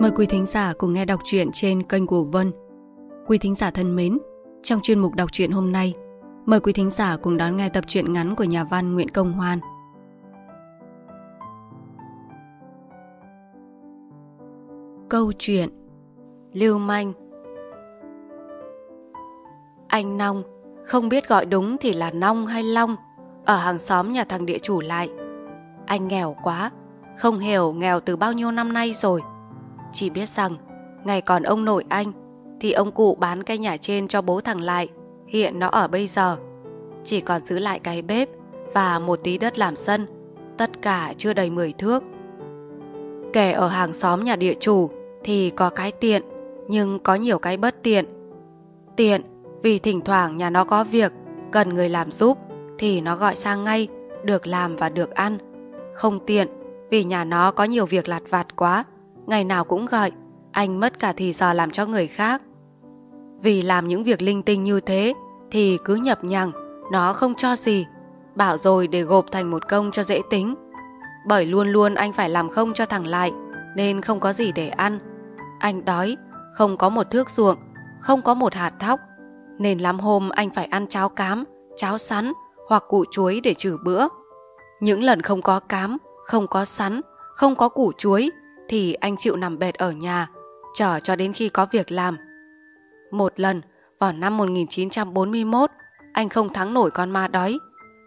Mời quý thính giả cùng nghe đọc truyện trên kênh của Vân. Quý thính giả thân mến, trong chuyên mục đọc truyện hôm nay, mời quý thính giả cùng đón nghe tập truyện ngắn của nhà văn Nguyễn Công Hoan. Câu chuyện Lưu manh Anh Nong, không biết gọi đúng thì là Nong hay Long, ở hàng xóm nhà thằng địa chủ lại. Anh nghèo quá, không hiểu nghèo từ bao nhiêu năm nay rồi. Chỉ biết rằng, ngày còn ông nội anh, thì ông cụ bán cái nhà trên cho bố thằng lại, hiện nó ở bây giờ. Chỉ còn giữ lại cái bếp và một tí đất làm sân, tất cả chưa đầy 10 thước. Kẻ ở hàng xóm nhà địa chủ thì có cái tiện, nhưng có nhiều cái bất tiện. Tiện vì thỉnh thoảng nhà nó có việc, cần người làm giúp thì nó gọi sang ngay, được làm và được ăn. Không tiện vì nhà nó có nhiều việc lặt vặt quá, ngày nào cũng gọi, anh mất cả thì giờ làm cho người khác. Vì làm những việc linh tinh như thế thì cứ nhập nhằng, nó không cho gì, bảo rồi để gộp thành một công cho dễ tính. Bởi luôn luôn anh phải làm không cho thằng lại, nên không có gì để ăn. Anh đói, không có một thước ruộng, không có một hạt thóc, nên lắm hôm anh phải ăn cháo cám, cháo sắn hoặc củ chuối để trừ bữa. Những lần không có cám, không có sắn, không có củ chuối thì anh chịu nằm bệt ở nhà, chờ cho đến khi có việc làm. Một lần, vào năm 1941, anh không thắng nổi con ma đói.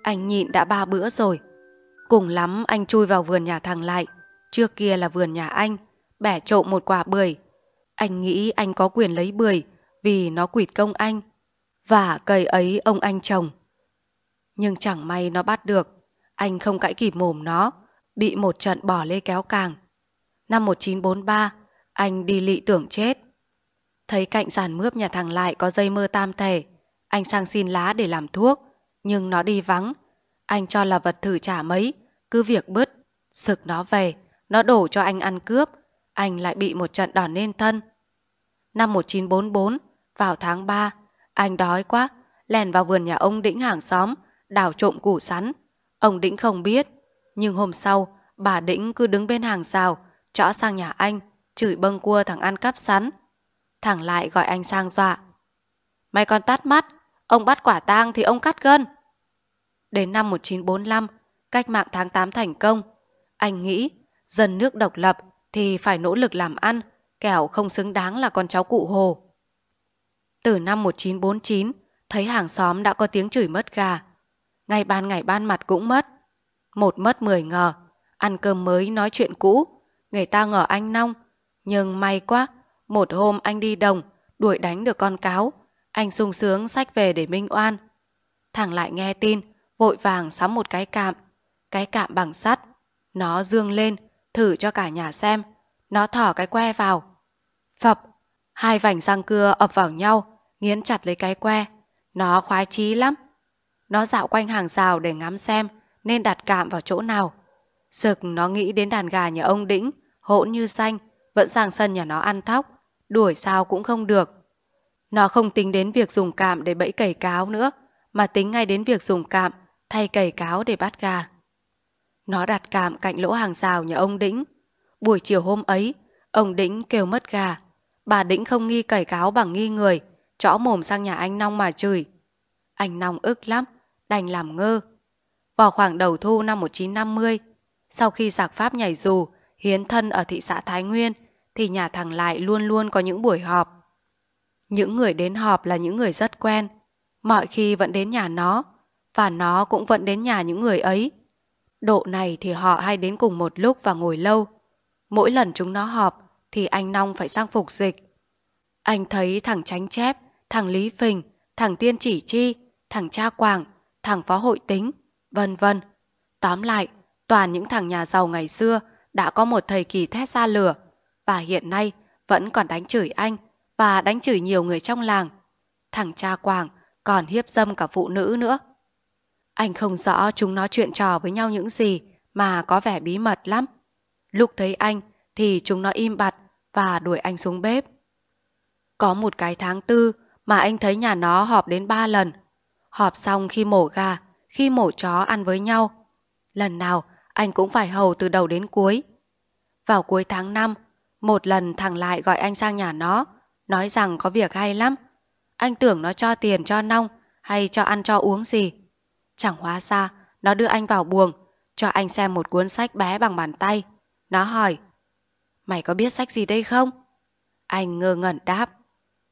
Anh nhịn đã ba bữa rồi. Cùng lắm anh chui vào vườn nhà thằng lại. Trước kia là vườn nhà anh, bẻ trộm một quả bưởi. Anh nghĩ anh có quyền lấy bưởi vì nó quỵt công anh. Và cây ấy ông anh trồng. Nhưng chẳng may nó bắt được. Anh không cãi kịp mồm nó, bị một trận bỏ lê kéo càng. Năm 1943, anh đi lị tưởng chết. Thấy cạnh giàn mướp nhà thằng lại có dây mơ tam thể, anh sang xin lá để làm thuốc, nhưng nó đi vắng. Anh cho là vật thử trả mấy, cứ việc bứt, sực nó về, nó đổ cho anh ăn cướp, anh lại bị một trận đòn lên thân. Năm 1944, vào tháng 3, anh đói quá, lèn vào vườn nhà ông Đĩnh hàng xóm, đào trộm củ sắn. Ông Đĩnh không biết, nhưng hôm sau, bà Đĩnh cứ đứng bên hàng rào, trõ sang nhà anh, chửi bâng cua thằng ăn cắp sắn. Thằng lại gọi anh sang dọa. Mày còn tắt mắt, ông bắt quả tang thì ông cắt gân. Đến năm 1945, cách mạng tháng 8 thành công, anh nghĩ dân nước độc lập thì phải nỗ lực làm ăn, kẻo không xứng đáng là con cháu cụ Hồ. Từ năm 1949, thấy hàng xóm đã có tiếng chửi mất gà. Ngày ban ngày ban mặt cũng mất. Một mất mười ngờ, ăn cơm mới nói chuyện cũ, người ta ngờ anh nong. Nhưng may quá, một hôm anh đi đồng, đuổi đánh được con cáo. Anh sung sướng sách về để minh oan. Thằng lại nghe tin, vội vàng sắm một cái cạm. Cái cạm bằng sắt. Nó dương lên, thử cho cả nhà xem. Nó thỏ cái que vào. Phập, hai vành răng cưa ập vào nhau, nghiến chặt lấy cái que. Nó khoái chí lắm. Nó dạo quanh hàng rào để ngắm xem nên đặt cạm vào chỗ nào. Sực nó nghĩ đến đàn gà nhà ông Đĩnh, hỗn như xanh, vẫn sang sân nhà nó ăn thóc, đuổi sao cũng không được. Nó không tính đến việc dùng cạm để bẫy cầy cáo nữa, mà tính ngay đến việc dùng cạm thay cầy cáo để bắt gà. Nó đặt cạm cạnh lỗ hàng rào nhà ông Đĩnh. Buổi chiều hôm ấy, ông Đĩnh kêu mất gà. Bà Đĩnh không nghi cầy cáo bằng nghi người, chõ mồm sang nhà anh Nong mà chửi. Anh Nong ức lắm, đành làm ngơ. Vào khoảng đầu thu năm 1950, sau khi giặc Pháp nhảy dù, hiến thân ở thị xã Thái Nguyên, thì nhà thằng Lại luôn luôn có những buổi họp. Những người đến họp là những người rất quen, mọi khi vẫn đến nhà nó, và nó cũng vẫn đến nhà những người ấy. Độ này thì họ hay đến cùng một lúc và ngồi lâu. Mỗi lần chúng nó họp thì anh Nong phải sang phục dịch. Anh thấy thằng Tránh Chép, thằng Lý Phình, thằng Tiên Chỉ Chi, thằng Cha Quảng, thằng Phó Hội Tính, vân vân. Tóm lại, toàn những thằng nhà giàu ngày xưa đã có một thời kỳ thét ra lửa và hiện nay vẫn còn đánh chửi anh và đánh chửi nhiều người trong làng. Thằng cha Quảng còn hiếp dâm cả phụ nữ nữa. Anh không rõ chúng nó chuyện trò với nhau những gì mà có vẻ bí mật lắm. Lúc thấy anh thì chúng nó im bặt và đuổi anh xuống bếp. Có một cái tháng tư mà anh thấy nhà nó họp đến ba lần. Họp xong khi mổ gà, khi mổ chó ăn với nhau. Lần nào anh cũng phải hầu từ đầu đến cuối. Vào cuối tháng 5, Một lần thằng lại gọi anh sang nhà nó, nói rằng có việc hay lắm. Anh tưởng nó cho tiền cho nong hay cho ăn cho uống gì. Chẳng hóa ra, nó đưa anh vào buồng, cho anh xem một cuốn sách bé bằng bàn tay. Nó hỏi, mày có biết sách gì đây không? Anh ngơ ngẩn đáp,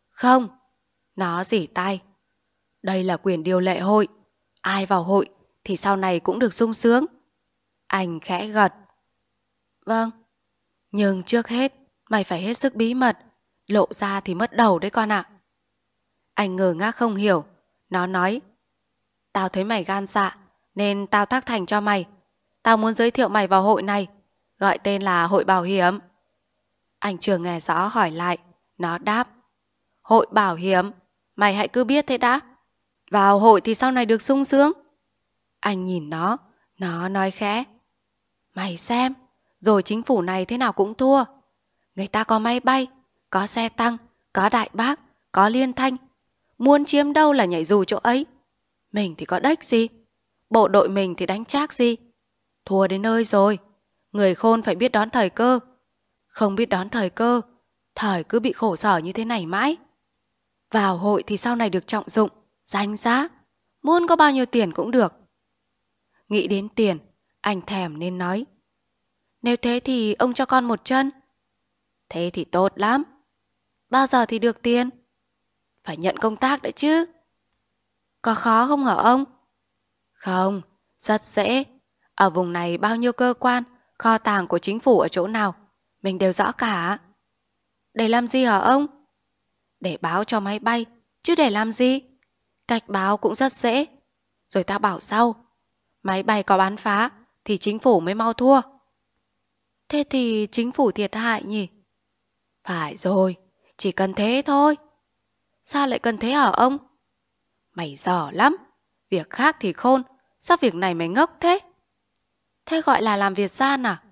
không. Nó dỉ tay. Đây là quyền điều lệ hội. Ai vào hội thì sau này cũng được sung sướng. Anh khẽ gật. Vâng. Nhưng trước hết, mày phải hết sức bí mật. Lộ ra thì mất đầu đấy con ạ. Anh ngờ ngác không hiểu. Nó nói. Tao thấy mày gan dạ, nên tao thác thành cho mày. Tao muốn giới thiệu mày vào hội này. Gọi tên là hội bảo hiểm. Anh trường nghe rõ hỏi lại. Nó đáp. Hội bảo hiểm. Mày hãy cứ biết thế đã. Vào hội thì sau này được sung sướng. Anh nhìn nó, nó nói khẽ. Mày xem, rồi chính phủ này thế nào cũng thua. Người ta có máy bay, có xe tăng, có đại bác, có liên thanh. Muốn chiếm đâu là nhảy dù chỗ ấy. Mình thì có đếch gì. Bộ đội mình thì đánh chắc gì. Thua đến nơi rồi. Người khôn phải biết đón thời cơ. Không biết đón thời cơ, thời cứ bị khổ sở như thế này mãi. Vào hội thì sau này được trọng dụng, danh giá. Muốn có bao nhiêu tiền cũng được. Nghĩ đến tiền, anh thèm nên nói. Nếu thế thì ông cho con một chân. Thế thì tốt lắm. Bao giờ thì được tiền? Phải nhận công tác đấy chứ. Có khó không hả ông? Không, rất dễ. Ở vùng này bao nhiêu cơ quan, kho tàng của chính phủ ở chỗ nào, mình đều rõ cả. Để làm gì hả ông? Để báo cho máy bay, chứ để làm gì? Cách báo cũng rất dễ. Rồi ta bảo sau, máy bay có bán phá thì chính phủ mới mau thua. Thế thì chính phủ thiệt hại nhỉ? Phải rồi, chỉ cần thế thôi. Sao lại cần thế hả ông? Mày dở lắm, việc khác thì khôn, sao việc này mày ngốc thế? Thế gọi là làm việc gian à?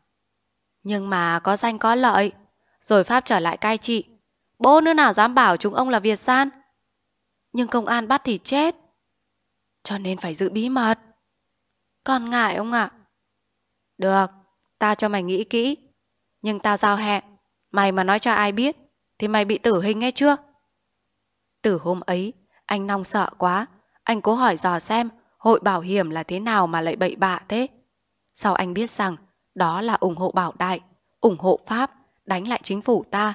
Nhưng mà có danh có lợi, rồi Pháp trở lại cai trị. Bố nữa nào dám bảo chúng ông là Việt gian. Nhưng công an bắt thì chết. Cho nên phải giữ bí mật. Còn ngại ông ạ. Được, ta cho mày nghĩ kỹ. Nhưng tao giao hẹn, mày mà nói cho ai biết, thì mày bị tử hình nghe chưa? Từ hôm ấy, anh Nong sợ quá. Anh cố hỏi dò xem hội bảo hiểm là thế nào mà lại bậy bạ thế. Sau anh biết rằng đó là ủng hộ bảo đại, ủng hộ Pháp, đánh lại chính phủ ta.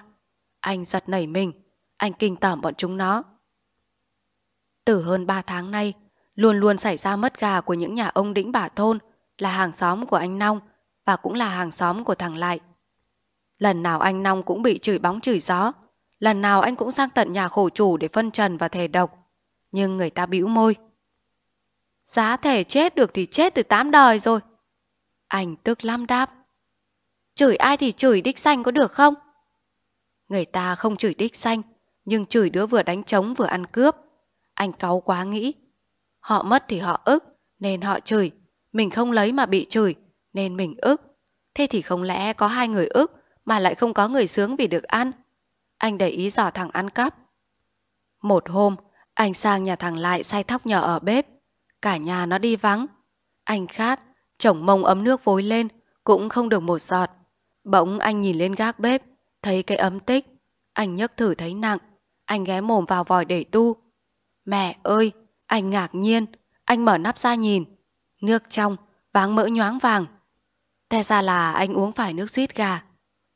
Anh giật nảy mình, anh kinh tởm bọn chúng nó. Từ hơn 3 tháng nay, luôn luôn xảy ra mất gà của những nhà ông đĩnh bà thôn, là hàng xóm của anh Nong và cũng là hàng xóm của thằng Lại. Lần nào anh Nong cũng bị chửi bóng chửi gió, lần nào anh cũng sang tận nhà khổ chủ để phân trần và thề độc. Nhưng người ta bĩu môi. Giá thể chết được thì chết từ tám đời rồi. Anh tức lắm đáp. Chửi ai thì chửi đích xanh có được không? Người ta không chửi đích xanh, nhưng chửi đứa vừa đánh trống vừa ăn cướp. Anh cáu quá nghĩ. Họ mất thì họ ức, nên họ chửi. Mình không lấy mà bị chửi, nên mình ức. Thế thì không lẽ có hai người ức mà lại không có người sướng vì được ăn? Anh để ý dò thằng ăn cắp. Một hôm, anh sang nhà thằng lại say thóc nhỏ ở bếp. Cả nhà nó đi vắng. Anh khát, chồng mông ấm nước vối lên, cũng không được một giọt. Bỗng anh nhìn lên gác bếp, thấy cái ấm tích. Anh nhấc thử thấy nặng, anh ghé mồm vào vòi để tu. Mẹ ơi, anh ngạc nhiên, anh mở nắp ra nhìn. Nước trong, váng mỡ nhoáng vàng. Thế ra là anh uống phải nước suýt gà.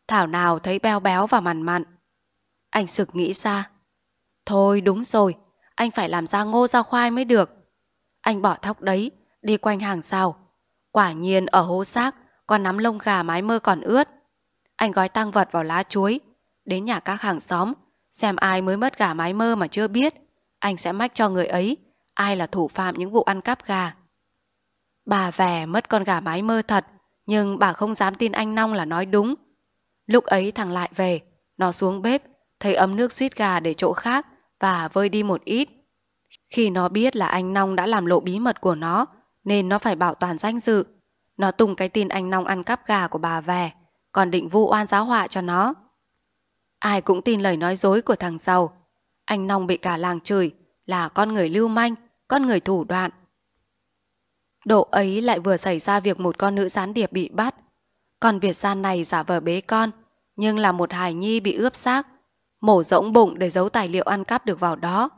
Thảo nào thấy béo béo và mặn mặn. Anh sực nghĩ ra. Thôi đúng rồi, anh phải làm ra ngô ra khoai mới được. Anh bỏ thóc đấy, đi quanh hàng rào. Quả nhiên ở hố xác còn nắm lông gà mái mơ còn ướt. Anh gói tăng vật vào lá chuối, đến nhà các hàng xóm, xem ai mới mất gà mái mơ mà chưa biết. Anh sẽ mách cho người ấy ai là thủ phạm những vụ ăn cắp gà. Bà vẻ mất con gà mái mơ thật, nhưng bà không dám tin anh Nong là nói đúng. Lúc ấy thằng lại về, nó xuống bếp, thấy ấm nước suýt gà để chỗ khác và vơi đi một ít. Khi nó biết là anh Nong đã làm lộ bí mật của nó, nên nó phải bảo toàn danh dự. Nó tung cái tin anh Nong ăn cắp gà của bà về, còn định vu oan giáo họa cho nó. Ai cũng tin lời nói dối của thằng giàu. Anh Nong bị cả làng chửi là con người lưu manh, con người thủ đoạn. Độ ấy lại vừa xảy ra việc một con nữ gián điệp bị bắt. còn Việt gian này giả vờ bế con, nhưng là một hài nhi bị ướp xác, mổ rỗng bụng để giấu tài liệu ăn cắp được vào đó.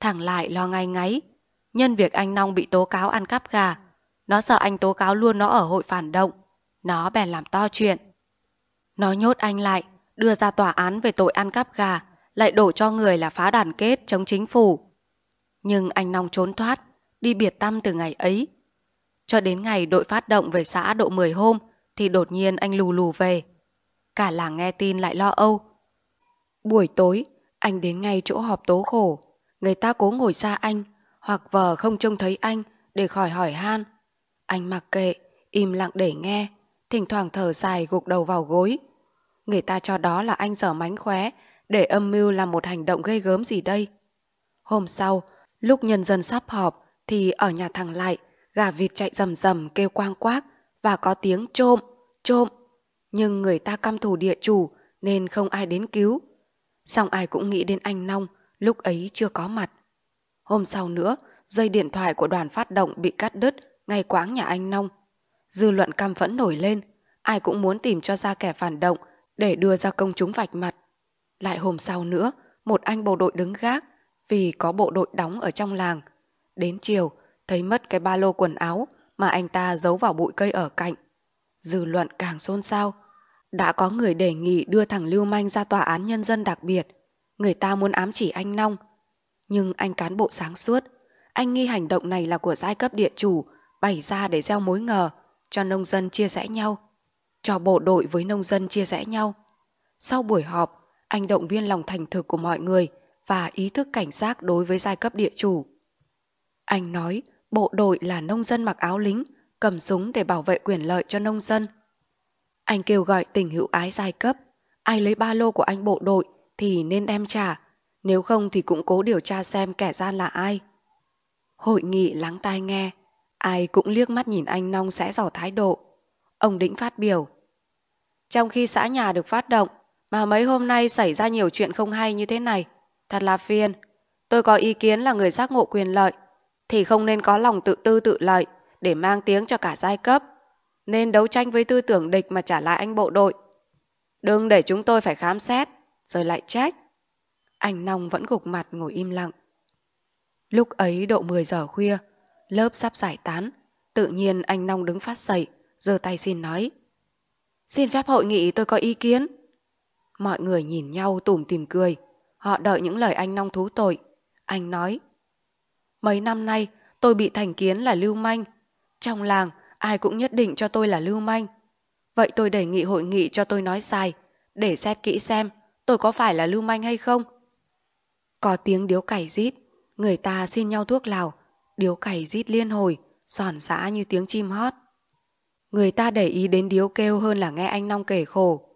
Thằng lại lo ngay ngáy, nhân việc anh Nong bị tố cáo ăn cắp gà, nó sợ anh tố cáo luôn nó ở hội phản động, nó bèn làm to chuyện. Nó nhốt anh lại, đưa ra tòa án về tội ăn cắp gà, lại đổ cho người là phá đoàn kết chống chính phủ. Nhưng anh Nong trốn thoát, đi biệt tâm từ ngày ấy. Cho đến ngày đội phát động về xã độ 10 hôm thì đột nhiên anh lù lù về. Cả làng nghe tin lại lo âu. Buổi tối, anh đến ngay chỗ họp tố khổ. Người ta cố ngồi xa anh, hoặc vờ không trông thấy anh để khỏi hỏi han. Anh mặc kệ, im lặng để nghe, thỉnh thoảng thở dài gục đầu vào gối. Người ta cho đó là anh dở mánh khóe để âm mưu làm một hành động gây gớm gì đây. Hôm sau, lúc nhân dân sắp họp thì ở nhà thằng lại, gà vịt chạy rầm rầm kêu quang quác và có tiếng trộm, trộm. Nhưng người ta căm thù địa chủ nên không ai đến cứu. Xong ai cũng nghĩ đến anh Nong, lúc ấy chưa có mặt. Hôm sau nữa, dây điện thoại của đoàn phát động bị cắt đứt ngay quáng nhà anh Nong. Dư luận căm phẫn nổi lên, ai cũng muốn tìm cho ra kẻ phản động để đưa ra công chúng vạch mặt. Lại hôm sau nữa, một anh bộ đội đứng gác vì có bộ đội đóng ở trong làng. Đến chiều, thấy mất cái ba lô quần áo mà anh ta giấu vào bụi cây ở cạnh. Dư luận càng xôn xao. Đã có người đề nghị đưa thằng Lưu Manh ra tòa án nhân dân đặc biệt. Người ta muốn ám chỉ anh Nong. Nhưng anh cán bộ sáng suốt. Anh nghi hành động này là của giai cấp địa chủ, bày ra để gieo mối ngờ, cho nông dân chia rẽ nhau. Cho bộ đội với nông dân chia rẽ nhau. Sau buổi họp, anh động viên lòng thành thực của mọi người và ý thức cảnh giác đối với giai cấp địa chủ. Anh nói bộ đội là nông dân mặc áo lính, cầm súng để bảo vệ quyền lợi cho nông dân. Anh kêu gọi tình hữu ái giai cấp, ai lấy ba lô của anh bộ đội thì nên đem trả, nếu không thì cũng cố điều tra xem kẻ gian là ai. Hội nghị lắng tai nghe, ai cũng liếc mắt nhìn anh Nong sẽ dò thái độ. Ông Đĩnh phát biểu. Trong khi xã nhà được phát động, mà mấy hôm nay xảy ra nhiều chuyện không hay như thế này, thật là phiền. Tôi có ý kiến là người giác ngộ quyền lợi, thì không nên có lòng tự tư tự lợi để mang tiếng cho cả giai cấp. Nên đấu tranh với tư tưởng địch mà trả lại anh bộ đội. Đừng để chúng tôi phải khám xét, rồi lại trách. Anh Nong vẫn gục mặt ngồi im lặng. Lúc ấy độ 10 giờ khuya, lớp sắp giải tán. Tự nhiên anh Nong đứng phát dậy, giơ tay xin nói. Xin phép hội nghị tôi có ý kiến. Mọi người nhìn nhau tủm tìm cười. Họ đợi những lời anh Nong thú tội. Anh nói. Mấy năm nay tôi bị thành kiến là lưu manh. Trong làng ai cũng nhất định cho tôi là lưu manh. Vậy tôi đề nghị hội nghị cho tôi nói sai để xét kỹ xem tôi có phải là lưu manh hay không. Có tiếng điếu cày rít, người ta xin nhau thuốc lào, điếu cày rít liên hồi, giòn giã như tiếng chim hót. Người ta để ý đến điếu kêu hơn là nghe anh Long kể khổ.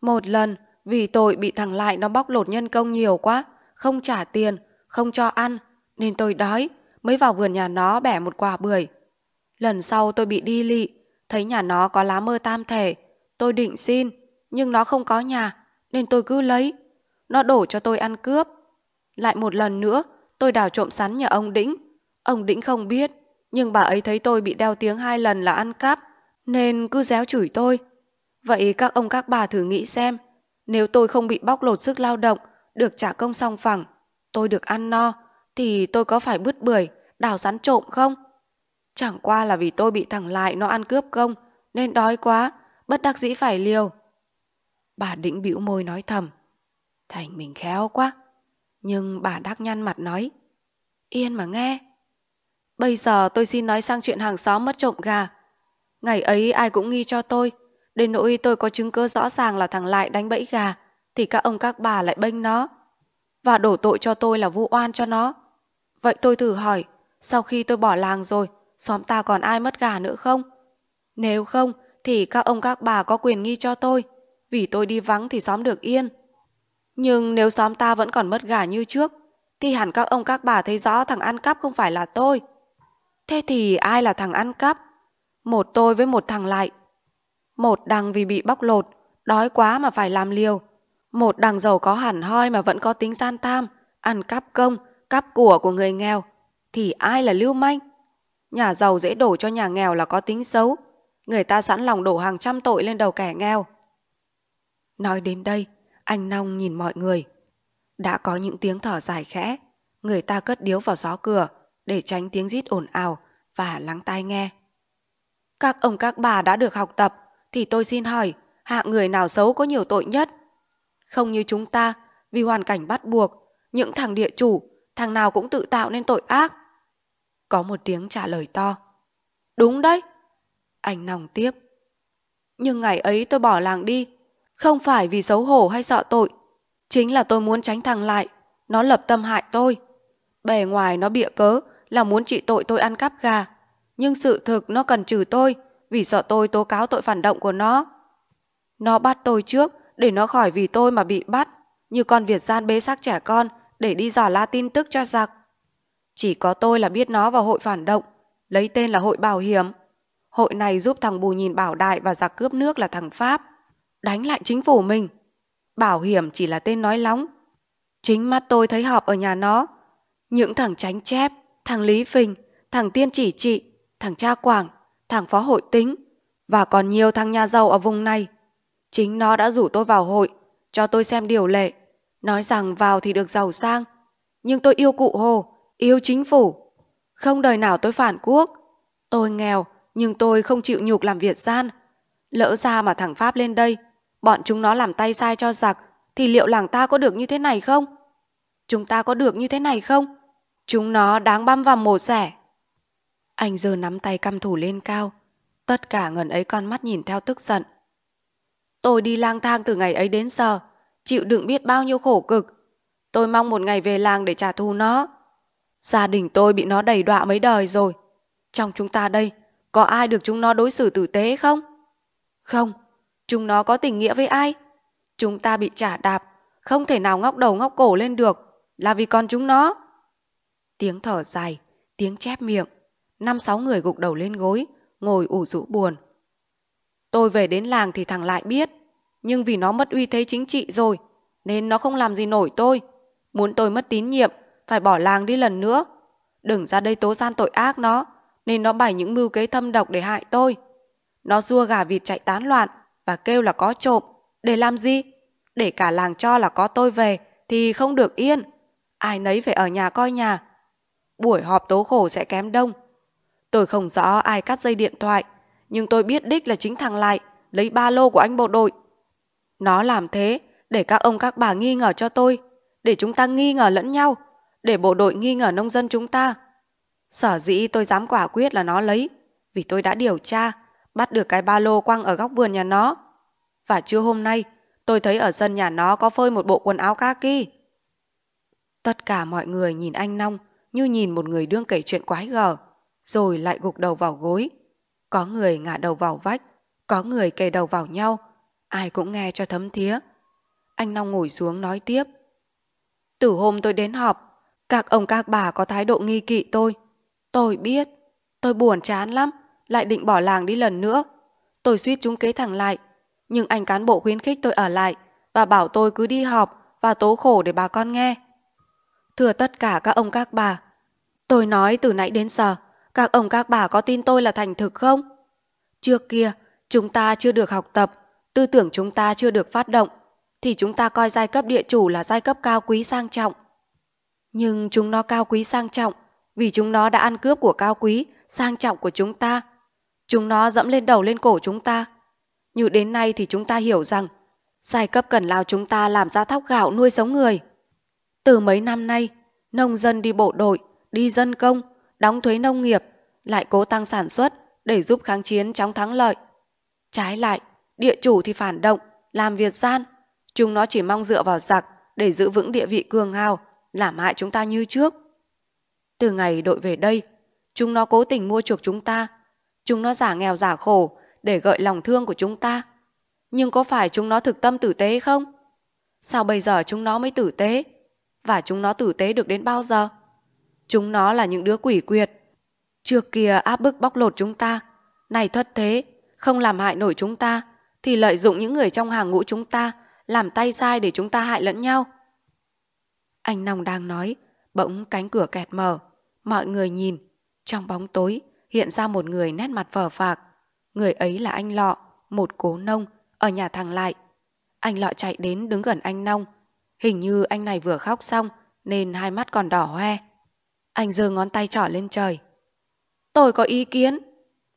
Một lần, vì tội bị thằng lại nó bóc lột nhân công nhiều quá, không trả tiền, không cho ăn, nên tôi đói, mới vào vườn nhà nó bẻ một quả bưởi. Lần sau tôi bị đi lị, thấy nhà nó có lá mơ tam thể, tôi định xin, nhưng nó không có nhà, nên tôi cứ lấy. Nó đổ cho tôi ăn cướp. Lại một lần nữa, tôi đào trộm sắn nhà ông Đĩnh. Ông Đĩnh không biết, nhưng bà ấy thấy tôi bị đeo tiếng hai lần là ăn cắp, nên cứ réo chửi tôi. Vậy các ông các bà thử nghĩ xem, nếu tôi không bị bóc lột sức lao động, được trả công song phẳng, tôi được ăn no, thì tôi có phải bứt bưởi, đào rắn trộm không? Chẳng qua là vì tôi bị thằng lại nó ăn cướp công, nên đói quá, bất đắc dĩ phải liều. Bà đĩnh bĩu môi nói thầm. Thành mình khéo quá. Nhưng bà đắc nhăn mặt nói. Yên mà nghe. Bây giờ tôi xin nói sang chuyện hàng xóm mất trộm gà. Ngày ấy ai cũng nghi cho tôi. Đến nỗi tôi có chứng cứ rõ ràng là thằng lại đánh bẫy gà, thì các ông các bà lại bênh nó. Và đổ tội cho tôi là vu oan cho nó. Vậy tôi thử hỏi, sau khi tôi bỏ làng rồi, xóm ta còn ai mất gà nữa không? Nếu không, thì các ông các bà có quyền nghi cho tôi, vì tôi đi vắng thì xóm được yên. Nhưng nếu xóm ta vẫn còn mất gà như trước, thì hẳn các ông các bà thấy rõ thằng ăn cắp không phải là tôi. Thế thì ai là thằng ăn cắp? Một tôi với một thằng lại. Một đằng vì bị bóc lột, đói quá mà phải làm liều. Một đằng giàu có hẳn hoi mà vẫn có tính gian tham ăn cắp công, cắp của của người nghèo. Thì ai là lưu manh? Nhà giàu dễ đổ cho nhà nghèo là có tính xấu. Người ta sẵn lòng đổ hàng trăm tội lên đầu kẻ nghèo. Nói đến đây, anh nong nhìn mọi người. Đã có những tiếng thở dài khẽ, người ta cất điếu vào gió cửa để tránh tiếng rít ồn ào và lắng tai nghe. Các ông các bà đã được học tập, thì tôi xin hỏi, hạng người nào xấu có nhiều tội nhất? Không như chúng ta, vì hoàn cảnh bắt buộc, những thằng địa chủ, thằng nào cũng tự tạo nên tội ác. Có một tiếng trả lời to. Đúng đấy. Anh nòng tiếp. Nhưng ngày ấy tôi bỏ làng đi, không phải vì xấu hổ hay sợ tội. Chính là tôi muốn tránh thằng lại, nó lập tâm hại tôi. Bề ngoài nó bịa cớ là muốn trị tội tôi ăn cắp gà. Nhưng sự thực nó cần trừ tôi vì sợ tôi tố cáo tội phản động của nó. Nó bắt tôi trước để nó khỏi vì tôi mà bị bắt như con Việt gian bế xác trẻ con để đi dò la tin tức cho giặc. Chỉ có tôi là biết nó vào hội phản động, lấy tên là hội bảo hiểm. Hội này giúp thằng Bù nhìn bảo đại và giặc cướp nước là thằng Pháp, đánh lại chính phủ mình. Bảo hiểm chỉ là tên nói lóng. Chính mắt tôi thấy họp ở nhà nó. Những thằng tránh chép, thằng Lý Phình, thằng Tiên Chỉ Trị, thằng Cha Quảng, thằng Phó Hội Tính và còn nhiều thằng nhà giàu ở vùng này. Chính nó đã rủ tôi vào hội, cho tôi xem điều lệ, nói rằng vào thì được giàu sang. Nhưng tôi yêu cụ Hồ, yêu chính phủ. Không đời nào tôi phản quốc. Tôi nghèo, nhưng tôi không chịu nhục làm Việt gian. Lỡ ra mà thằng Pháp lên đây, bọn chúng nó làm tay sai cho giặc, thì liệu làng ta có được như thế này không? Chúng ta có được như thế này không? Chúng nó đáng băm vào mổ xẻ. Anh giơ nắm tay căm thủ lên cao. Tất cả ngần ấy con mắt nhìn theo tức giận. Tôi đi lang thang từ ngày ấy đến giờ, chịu đựng biết bao nhiêu khổ cực. Tôi mong một ngày về làng để trả thù nó. Gia đình tôi bị nó đầy đọa mấy đời rồi. Trong chúng ta đây, có ai được chúng nó đối xử tử tế không? Không, chúng nó có tình nghĩa với ai? Chúng ta bị trả đạp, không thể nào ngóc đầu ngóc cổ lên được, là vì con chúng nó. Tiếng thở dài, tiếng chép miệng, năm sáu người gục đầu lên gối, ngồi ủ rũ buồn. Tôi về đến làng thì thằng lại biết, nhưng vì nó mất uy thế chính trị rồi, nên nó không làm gì nổi tôi. Muốn tôi mất tín nhiệm, phải bỏ làng đi lần nữa. Đừng ra đây tố gian tội ác nó, nên nó bày những mưu kế thâm độc để hại tôi. Nó xua gà vịt chạy tán loạn và kêu là có trộm. Để làm gì? Để cả làng cho là có tôi về thì không được yên. Ai nấy phải ở nhà coi nhà. Buổi họp tố khổ sẽ kém đông. Tôi không rõ ai cắt dây điện thoại, nhưng tôi biết đích là chính thằng lại lấy ba lô của anh bộ đội. Nó làm thế để các ông các bà nghi ngờ cho tôi, để chúng ta nghi ngờ lẫn nhau, để bộ đội nghi ngờ nông dân chúng ta. Sở dĩ tôi dám quả quyết là nó lấy, vì tôi đã điều tra, bắt được cái ba lô quăng ở góc vườn nhà nó. Và trưa hôm nay, tôi thấy ở sân nhà nó có phơi một bộ quần áo kaki. Tất cả mọi người nhìn anh Nong như nhìn một người đương kể chuyện quái gở, rồi lại gục đầu vào gối. Có người ngả đầu vào vách, có người kề đầu vào nhau, ai cũng nghe cho thấm thía. Anh Long ngồi xuống nói tiếp. Từ hôm tôi đến họp, các ông các bà có thái độ nghi kỵ tôi. Tôi biết, tôi buồn chán lắm, lại định bỏ làng đi lần nữa. Tôi suýt chúng kế thẳng lại, nhưng anh cán bộ khuyến khích tôi ở lại và bảo tôi cứ đi họp và tố khổ để bà con nghe. Thưa tất cả các ông các bà, tôi nói từ nãy đến giờ, các ông các bà có tin tôi là thành thực không? Trước kia, chúng ta chưa được học tập, tư tưởng chúng ta chưa được phát động, thì chúng ta coi giai cấp địa chủ là giai cấp cao quý sang trọng. Nhưng chúng nó cao quý sang trọng vì chúng nó đã ăn cướp của cao quý, sang trọng của chúng ta. Chúng nó dẫm lên đầu lên cổ chúng ta. Như đến nay thì chúng ta hiểu rằng giai cấp cần lao chúng ta làm ra thóc gạo nuôi sống người. Từ mấy năm nay, nông dân đi bộ đội, đi dân công, đóng thuế nông nghiệp, lại cố tăng sản xuất để giúp kháng chiến chóng thắng lợi. Trái lại, địa chủ thì phản động, làm việc gian. Chúng nó chỉ mong dựa vào giặc để giữ vững địa vị cường hào, làm hại chúng ta như trước. Từ ngày đội về đây, chúng nó cố tình mua chuộc chúng ta. Chúng nó giả nghèo giả khổ để gợi lòng thương của chúng ta. Nhưng có phải chúng nó thực tâm tử tế không? Sao bây giờ chúng nó mới tử tế? Và chúng nó tử tế được đến bao giờ? Chúng nó là những đứa quỷ quyệt. Trước kia áp bức bóc lột chúng ta. Này thất thế, không làm hại nổi chúng ta, thì lợi dụng những người trong hàng ngũ chúng ta, làm tay sai để chúng ta hại lẫn nhau. Anh Nong đang nói, bỗng cánh cửa kẹt mở. Mọi người nhìn, trong bóng tối hiện ra một người nét mặt phờ phạc. Người ấy là anh Lọ, một cố nông, ở nhà thằng Lại. Anh lọ chạy đến đứng gần anh Nông. Hình như anh này vừa khóc xong nên hai mắt còn đỏ hoe. Anh giơ ngón tay trỏ lên trời. Tôi có ý kiến.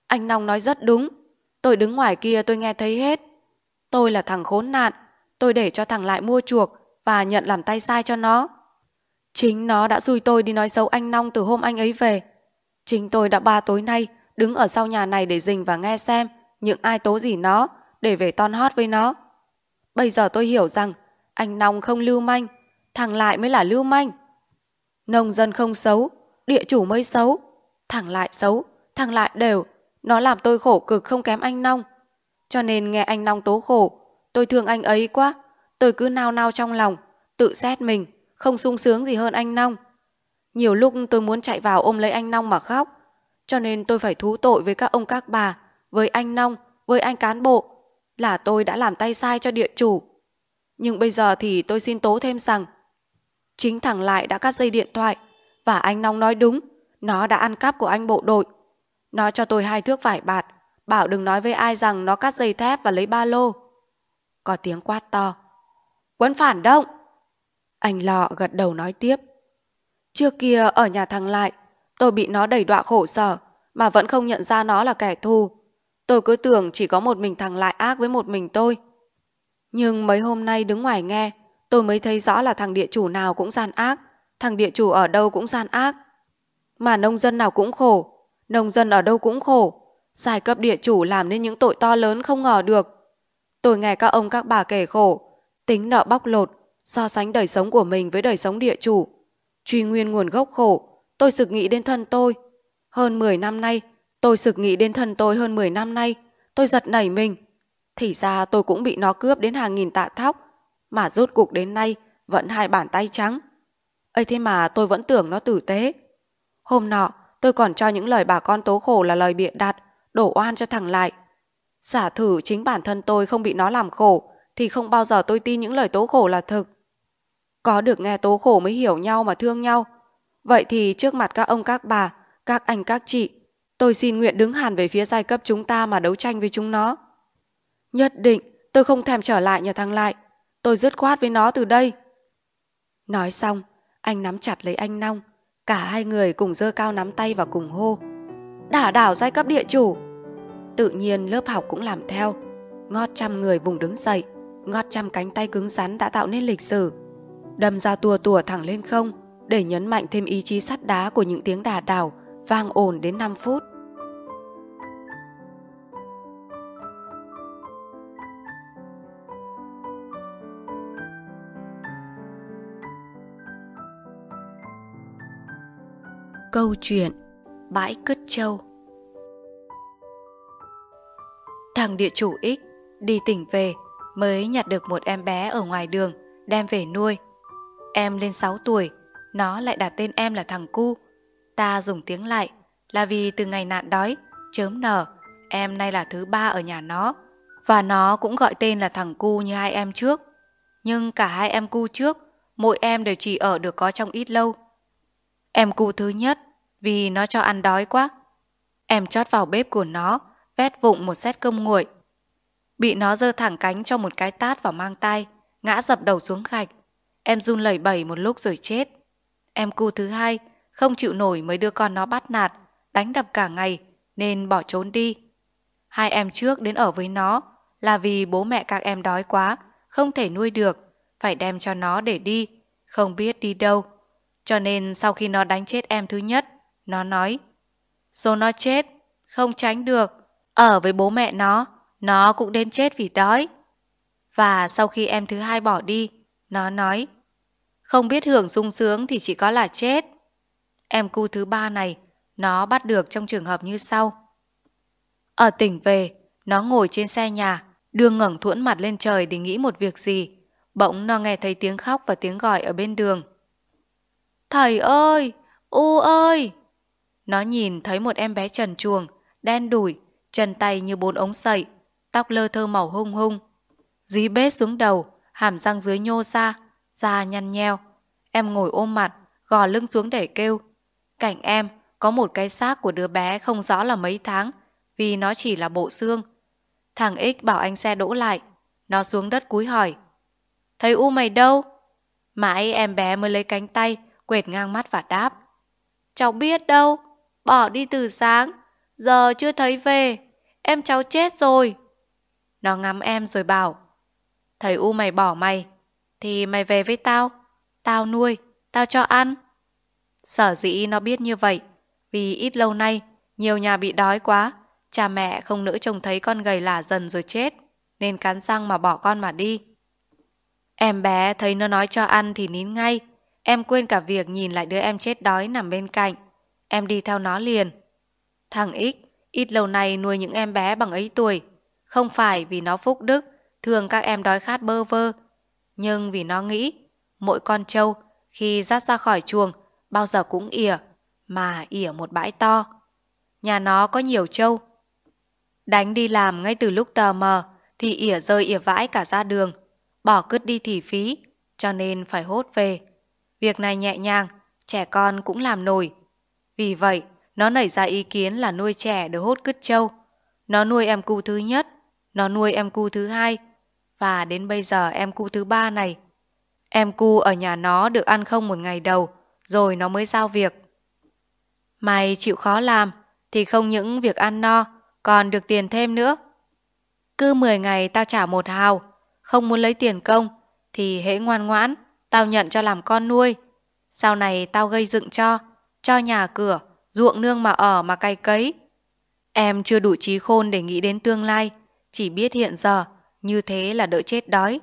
Anh Nông nói rất đúng. Tôi đứng ngoài kia tôi nghe thấy hết. Tôi là thằng khốn nạn. Tôi để cho thằng lại mua chuộc và nhận làm tay sai cho nó. Chính nó đã xui tôi đi nói xấu anh nong từ hôm anh ấy về. Chính tôi đã ba tối nay đứng ở sau nhà này để dình và nghe xem những ai tố gì nó để về ton hót với nó. Bây giờ tôi hiểu rằng anh nong không lưu manh, thằng lại mới là lưu manh. Nông dân không xấu, địa chủ mới xấu. Thằng lại xấu, thằng lại đều. Nó làm tôi khổ cực không kém anh Nong. Cho nên nghe anh Nong tố khổ, tôi thương anh ấy quá. Tôi cứ nao nao trong lòng, tự xét mình, không sung sướng gì hơn anh Nong. Nhiều lúc tôi muốn chạy vào ôm lấy anh Nong mà khóc. Cho nên tôi phải thú tội với các ông các bà, với anh Nong, với anh cán bộ. Là tôi đã làm tay sai cho địa chủ. Nhưng bây giờ thì tôi xin tố thêm rằng chính thằng lại đã cắt dây điện thoại và anh Nong nói đúng, nó đã ăn cắp của anh bộ đội. Nó cho tôi hai thước vải bạt, bảo đừng nói với ai rằng nó cắt dây thép và lấy ba lô. Có tiếng quát to. Quân phản động! Anh lọ gật đầu nói tiếp. Trước kia ở nhà thằng lại, tôi bị nó đẩy đọa khổ sở, mà vẫn không nhận ra nó là kẻ thù. Tôi cứ tưởng chỉ có một mình thằng lại ác với một mình tôi. Nhưng mấy hôm nay đứng ngoài nghe, tôi mới thấy rõ là thằng địa chủ nào cũng gian ác, thằng địa chủ ở đâu cũng gian ác. Mà nông dân nào cũng khổ, nông dân ở đâu cũng khổ. Giai cấp địa chủ làm nên những tội to lớn không ngờ được. Tôi nghe các ông các bà kể khổ, tính nợ bóc lột, so sánh đời sống của mình với đời sống địa chủ. Truy nguyên nguồn gốc khổ, tôi sực nghĩ đến thân tôi. Hơn 10 năm nay, tôi sực nghĩ đến thân tôi hơn 10 năm nay. Tôi giật nảy mình. Thì ra tôi cũng bị nó cướp đến hàng nghìn tạ thóc, mà rốt cuộc đến nay vẫn hai bàn tay trắng. ấy thế mà tôi vẫn tưởng nó tử tế. Hôm nọ, tôi còn cho những lời bà con tố khổ là lời bịa đặt, đổ oan cho thằng lại. Giả thử chính bản thân tôi không bị nó làm khổ, thì không bao giờ tôi tin những lời tố khổ là thực. Có được nghe tố khổ mới hiểu nhau mà thương nhau. Vậy thì trước mặt các ông các bà, các anh các chị, tôi xin nguyện đứng hẳn về phía giai cấp chúng ta mà đấu tranh với chúng nó. Nhất định tôi không thèm trở lại nhà thằng lại. Tôi dứt khoát với nó từ đây. Nói xong, anh nắm chặt lấy anh Nong. Cả hai người cùng dơ cao nắm tay và cùng hô. Đả đảo giai cấp địa chủ. Tự nhiên lớp học cũng làm theo. Ngót trăm người vùng đứng dậy. Ngót trăm cánh tay cứng rắn đã tạo nên lịch sử. Đâm ra tua tùa thẳng lên không, để nhấn mạnh thêm ý chí sắt đá của những tiếng đà đảo, vang ồn đến 5 phút. Câu chuyện Bãi cất Châu Thằng địa chủ X đi tỉnh về mới nhặt được một em bé ở ngoài đường đem về nuôi. Em lên 6 tuổi, nó lại đặt tên em là thằng Cu. Ta dùng tiếng lại là vì từ ngày nạn đói, chớm nở, em nay là thứ ba ở nhà nó. Và nó cũng gọi tên là thằng Cu như hai em trước. Nhưng cả hai em Cu trước, mỗi em đều chỉ ở được có trong ít lâu. Em Cu thứ nhất, vì nó cho ăn đói quá. Em chót vào bếp của nó, vét vụng một xét cơm nguội. Bị nó giơ thẳng cánh cho một cái tát vào mang tay, ngã dập đầu xuống gạch. Em run lẩy bẩy một lúc rồi chết. Em cu thứ hai, không chịu nổi mới đưa con nó bắt nạt, đánh đập cả ngày, nên bỏ trốn đi. Hai em trước đến ở với nó là vì bố mẹ các em đói quá, không thể nuôi được, phải đem cho nó để đi, không biết đi đâu. Cho nên sau khi nó đánh chết em thứ nhất, nó nói Rồi nó chết, không tránh được. Ở với bố mẹ nó, nó cũng đến chết vì đói. Và sau khi em thứ hai bỏ đi, nó nói Không biết hưởng sung sướng thì chỉ có là chết. Em cu thứ ba này, nó bắt được trong trường hợp như sau. Ở tỉnh về, nó ngồi trên xe nhà, đưa ngẩng thuẫn mặt lên trời để nghĩ một việc gì. Bỗng nó nghe thấy tiếng khóc và tiếng gọi ở bên đường. Thầy ơi! U ơi! Nó nhìn thấy một em bé trần chuồng, đen đủi, chân tay như bốn ống sậy, tóc lơ thơ màu hung hung. Dí bết xuống đầu, hàm răng dưới nhô ra, da nhăn nheo. Em ngồi ôm mặt, gò lưng xuống để kêu. Cạnh em có một cái xác của đứa bé không rõ là mấy tháng, vì nó chỉ là bộ xương. Thằng X bảo anh xe đỗ lại. Nó xuống đất cúi hỏi. Thầy U mày đâu? Mãi em bé mới lấy cánh tay, quệt ngang mắt và đáp. Cháu biết đâu, bỏ đi từ sáng, giờ chưa thấy về, em cháu chết rồi. Nó ngắm em rồi bảo, thầy U mày bỏ mày, thì mày về với tao, tao nuôi, tao cho ăn. Sở dĩ nó biết như vậy, vì ít lâu nay, nhiều nhà bị đói quá, cha mẹ không nỡ trông thấy con gầy lả dần rồi chết, nên cắn răng mà bỏ con mà đi. Em bé thấy nó nói cho ăn thì nín ngay, em quên cả việc nhìn lại đứa em chết đói nằm bên cạnh. Em đi theo nó liền. Thằng X ít lâu nay nuôi những em bé bằng ấy tuổi, không phải vì nó phúc đức, thường các em đói khát bơ vơ, nhưng vì nó nghĩ mỗi con trâu khi dắt ra khỏi chuồng bao giờ cũng ỉa, mà ỉa một bãi to. Nhà nó có nhiều trâu. Đánh đi làm ngay từ lúc tờ mờ thì ỉa rơi ỉa vãi cả ra đường, bỏ cứt đi thì phí, cho nên phải hốt về. Việc này nhẹ nhàng, trẻ con cũng làm nổi. Vì vậy, nó nảy ra ý kiến là nuôi trẻ được hốt cứt trâu. Nó nuôi em cu thứ nhất, nó nuôi em cu thứ hai, và đến bây giờ em cu thứ ba này. Em cu ở nhà nó được ăn không một ngày đầu, rồi nó mới giao việc. Mày chịu khó làm, thì không những việc ăn no, còn được tiền thêm nữa. Cứ 10 ngày tao trả một hào, không muốn lấy tiền công, thì hễ ngoan ngoãn, tao nhận cho làm con nuôi. Sau này tao gây dựng cho, cho nhà cửa, ruộng nương mà ở mà cày cấy. Em chưa đủ trí khôn để nghĩ đến tương lai, chỉ biết hiện giờ, như thế là đỡ chết đói.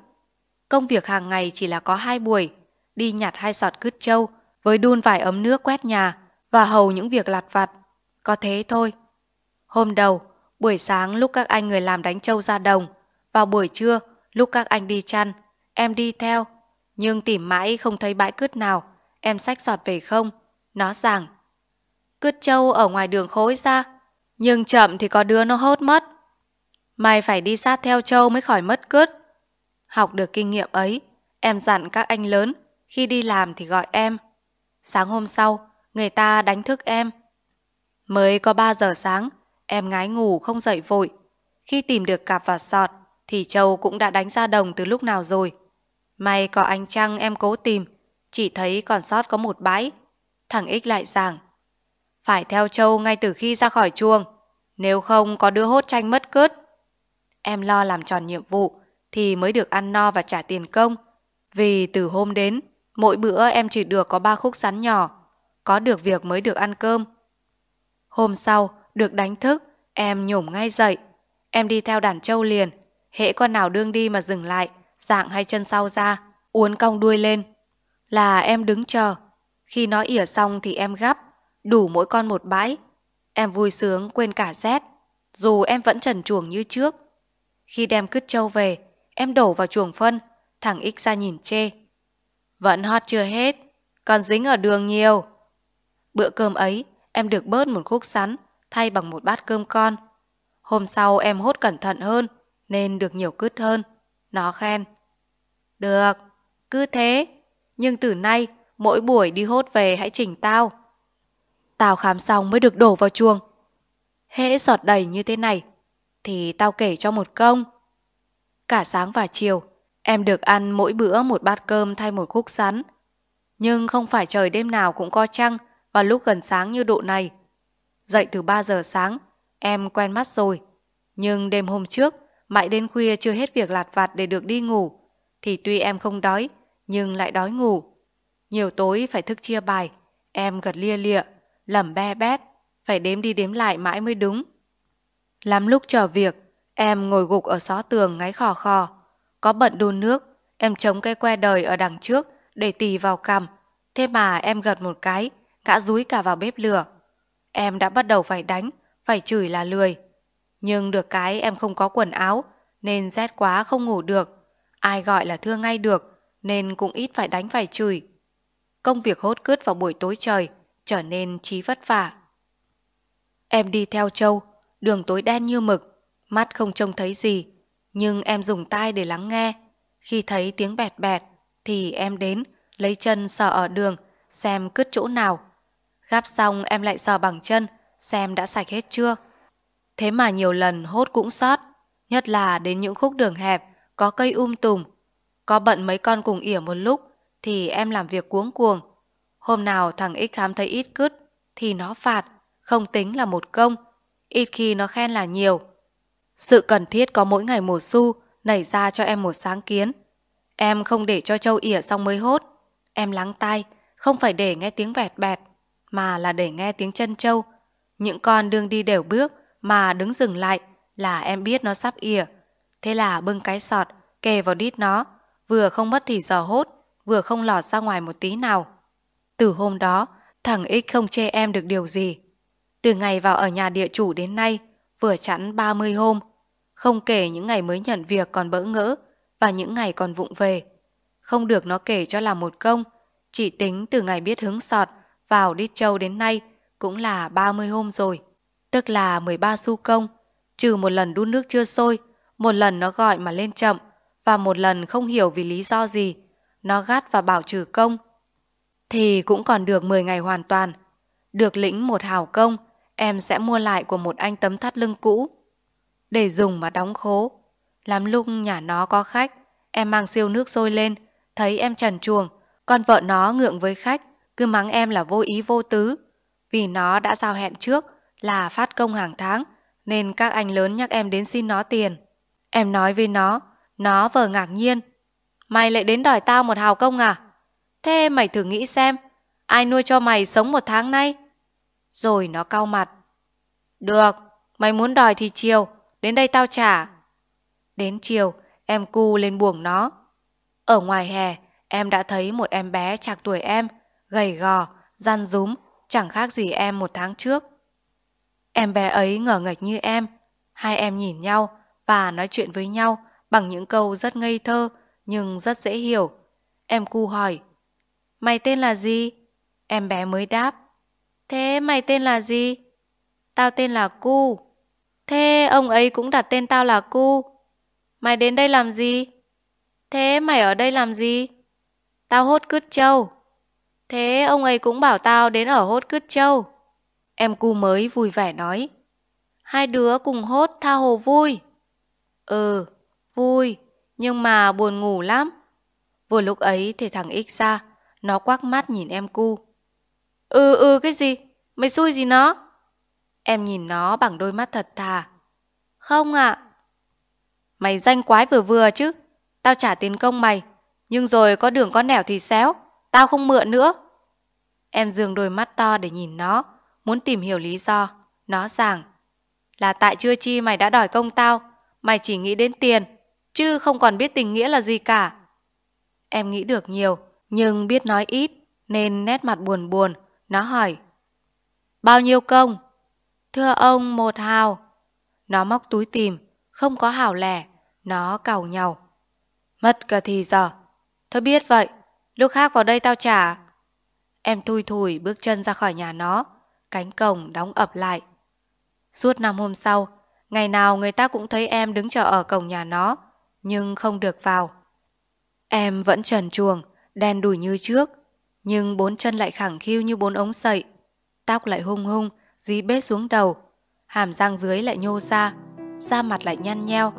Công việc hàng ngày chỉ là có hai buổi, đi nhặt hai sọt cứt trâu, với đun vài ấm nước quét nhà và hầu những việc lặt vặt. Có thế thôi. Hôm đầu, buổi sáng lúc các anh người làm đánh trâu ra đồng, vào buổi trưa lúc các anh đi chăn, em đi theo. Nhưng tìm mãi không thấy bãi cứt nào, em xách giọt về không. Nó rằng, cứt trâu ở ngoài đường khối ra, nhưng chậm thì có đứa nó hốt mất. Mày phải đi sát theo trâu mới khỏi mất cứt. Học được kinh nghiệm ấy, em dặn các anh lớn, khi đi làm thì gọi em. Sáng hôm sau, người ta đánh thức em. Mới có 3 giờ sáng, em ngái ngủ không dậy vội. Khi tìm được cặp và sọt, thì Châu cũng đã đánh ra đồng từ lúc nào rồi. May có ánh trăng em cố tìm, chỉ thấy còn sót có một bãi. Thằng Ích lại giảng, phải theo Châu ngay từ khi ra khỏi chuồng, nếu không có đứa hốt tranh mất cướp. Em lo làm tròn nhiệm vụ thì mới được ăn no và trả tiền công. Vì từ hôm đến, mỗi bữa em chỉ được có ba khúc sắn nhỏ, có được việc mới được ăn cơm. Hôm sau, được đánh thức, em nhổm ngay dậy. Em đi theo đàn trâu liền, hễ con nào đương đi mà dừng lại, dạng hai chân sau ra, uốn cong đuôi lên. Là em đứng chờ. Khi nó ỉa xong thì em gắp, đủ mỗi con một bãi. Em vui sướng quên cả rét, dù em vẫn trần chuồng như trước. Khi đem cứt trâu về, em đổ vào chuồng phân, thằng X ra nhìn chê. Vẫn hot chưa hết, còn dính ở đường nhiều. Bữa cơm ấy, em được bớt một khúc sắn, thay bằng một bát cơm con. Hôm sau em hốt cẩn thận hơn, nên được nhiều cứt hơn. Nó khen. Được, cứ thế. Nhưng từ nay, mỗi buổi đi hốt về hãy chỉnh tao. Tao khám xong mới được đổ vào chuồng. Hễ sọt đầy như thế này, thì tao kể cho một công. Cả sáng và chiều, em được ăn mỗi bữa một bát cơm thay một khúc sắn. Nhưng không phải trời đêm nào cũng có trăng vào lúc gần sáng như độ này. Dậy từ 3 giờ sáng, em quen mắt rồi. Nhưng đêm hôm trước, mãi đến khuya chưa hết việc lạt vặt để được đi ngủ, thì tuy em không đói, nhưng lại đói ngủ. Nhiều tối phải thức chia bài, em gật lia lịa, lẩm be bét, phải đếm đi đếm lại mãi mới đúng. Lắm lúc chờ việc, em ngồi gục ở xó tường ngáy khò khò. Có bận đun nước, em chống cây que đời ở đằng trước để tì vào cằm. Thế mà em gật một cái, ngã rúi cả vào bếp lửa. Em đã bắt đầu phải đánh, phải chửi là lười. Nhưng được cái em không có quần áo, nên rét quá không ngủ được. Ai gọi là thưa ngay được, nên cũng ít phải đánh phải chửi. Công việc hốt cướt vào buổi tối trời, trở nên trí vất vả. Em đi theo Châu, đường tối đen như mực, mắt không trông thấy gì, nhưng em dùng tai để lắng nghe. Khi thấy tiếng bẹt bẹt, thì em đến, lấy chân sờ ở đường, xem cứt chỗ nào. Gắp xong em lại sờ bằng chân, xem đã sạch hết chưa. Thế mà nhiều lần hốt cũng sót, nhất là đến những khúc đường hẹp có cây um tùm. Có bận mấy con cùng ỉa một lúc thì em làm việc cuống cuồng. Hôm nào thằng ít khám thấy ít cứt thì nó phạt, không tính là một công. Ít khi nó khen là nhiều. Sự cần thiết có mỗi ngày một xu nảy ra cho em một sáng kiến. Em không để cho châu ỉa xong mới hốt. Em lắng tai, không phải để nghe tiếng bẹt bẹt, mà là để nghe tiếng chân châu. Những con đương đi đều bước mà đứng dừng lại là em biết nó sắp ỉa. Thế là bưng cái sọt, kề vào đít nó, vừa không mất thì giò hốt, vừa không lọt ra ngoài một tí nào. Từ hôm đó, thằng X không chê em được điều gì. Từ ngày vào ở nhà địa chủ đến nay, vừa chẵn 30 hôm, không kể những ngày mới nhận việc còn bỡ ngỡ và những ngày còn vụng về. Không được nó kể cho là một công, chỉ tính từ ngày biết hứng sọt vào đít châu đến nay cũng là 30 hôm rồi, tức là 13 xu công, trừ một lần đun nước chưa sôi, một lần nó gọi mà lên chậm và một lần không hiểu vì lý do gì, nó gắt và bảo trừ công. Thì cũng còn được 10 ngày hoàn toàn. Được lĩnh một hào công, em sẽ mua lại của một anh tấm thắt lưng cũ để dùng mà đóng khố. Lắm lúc nhà nó có khách, em mang siêu nước sôi lên, thấy em trần chuồng, con vợ nó ngượng với khách, cứ mắng em là vô ý vô tứ. Vì nó đã giao hẹn trước là phát công hàng tháng, nên các anh lớn nhắc em đến xin nó tiền. Em nói với nó, nó vờ ngạc nhiên. Mày lại đến đòi tao một hào công à? Thế mày thử nghĩ xem, ai nuôi cho mày sống một tháng nay? Rồi nó cau mặt. Được, mày muốn đòi thì chiều, đến đây tao trả. Đến chiều, em cu lên buồng nó. Ở ngoài hè, em đã thấy một em bé chạc tuổi em, gầy gò, răn rúm, chẳng khác gì em một tháng trước. Em bé ấy ngờ ngạch như em, hai em nhìn nhau và nói chuyện với nhau bằng những câu rất ngây thơ nhưng rất dễ hiểu. Em cu hỏi, mày tên là gì? Em bé mới đáp, thế mày tên là gì? Tao tên là cu. Thế ông ấy cũng đặt tên tao là cu. Mày đến đây làm gì? Thế mày ở đây làm gì? Tao hốt cứt trâu. Thế ông ấy cũng bảo tao đến ở hốt cứt trâu. Em cu mới vui vẻ nói. Hai đứa cùng hốt tha hồ vui. Ừ, vui, nhưng mà buồn ngủ lắm. Vừa lúc ấy thì thằng X ra, nó quắc mắt nhìn em cu. Ừ ừ cái gì? Mày xui gì nó? Em nhìn nó bằng đôi mắt thật thà. Không ạ. Mày danh quái vừa vừa chứ. Tao trả tiền công mày. Nhưng rồi có đường có nẻo thì xéo. Tao không mượn nữa. Em dường đôi mắt to để nhìn nó. Muốn tìm hiểu lý do. Nó rằng là tại chưa chi mày đã đòi công tao. Mày chỉ nghĩ đến tiền. Chứ không còn biết tình nghĩa là gì cả. Em nghĩ được nhiều. Nhưng biết nói ít. Nên nét mặt buồn buồn. Nó hỏi. Bao nhiêu công? Thưa ông, một hào. Nó móc túi tìm, không có hào lẻ, nó cào nhau. Mất cả thì giờ. Thôi biết vậy, lúc khác vào đây tao trả. Em thui thủi bước chân ra khỏi nhà nó, cánh cổng đóng ập lại. Suốt năm hôm sau, ngày nào người ta cũng thấy em đứng chờ ở cổng nhà nó, nhưng không được vào. Em vẫn trần chuồng, đen đùi như trước, nhưng bốn chân lại khẳng khiu như bốn ống sậy, tóc lại hung hung, dí bết xuống đầu, hàm răng dưới lại nhô ra, da mặt lại nhăn nheo,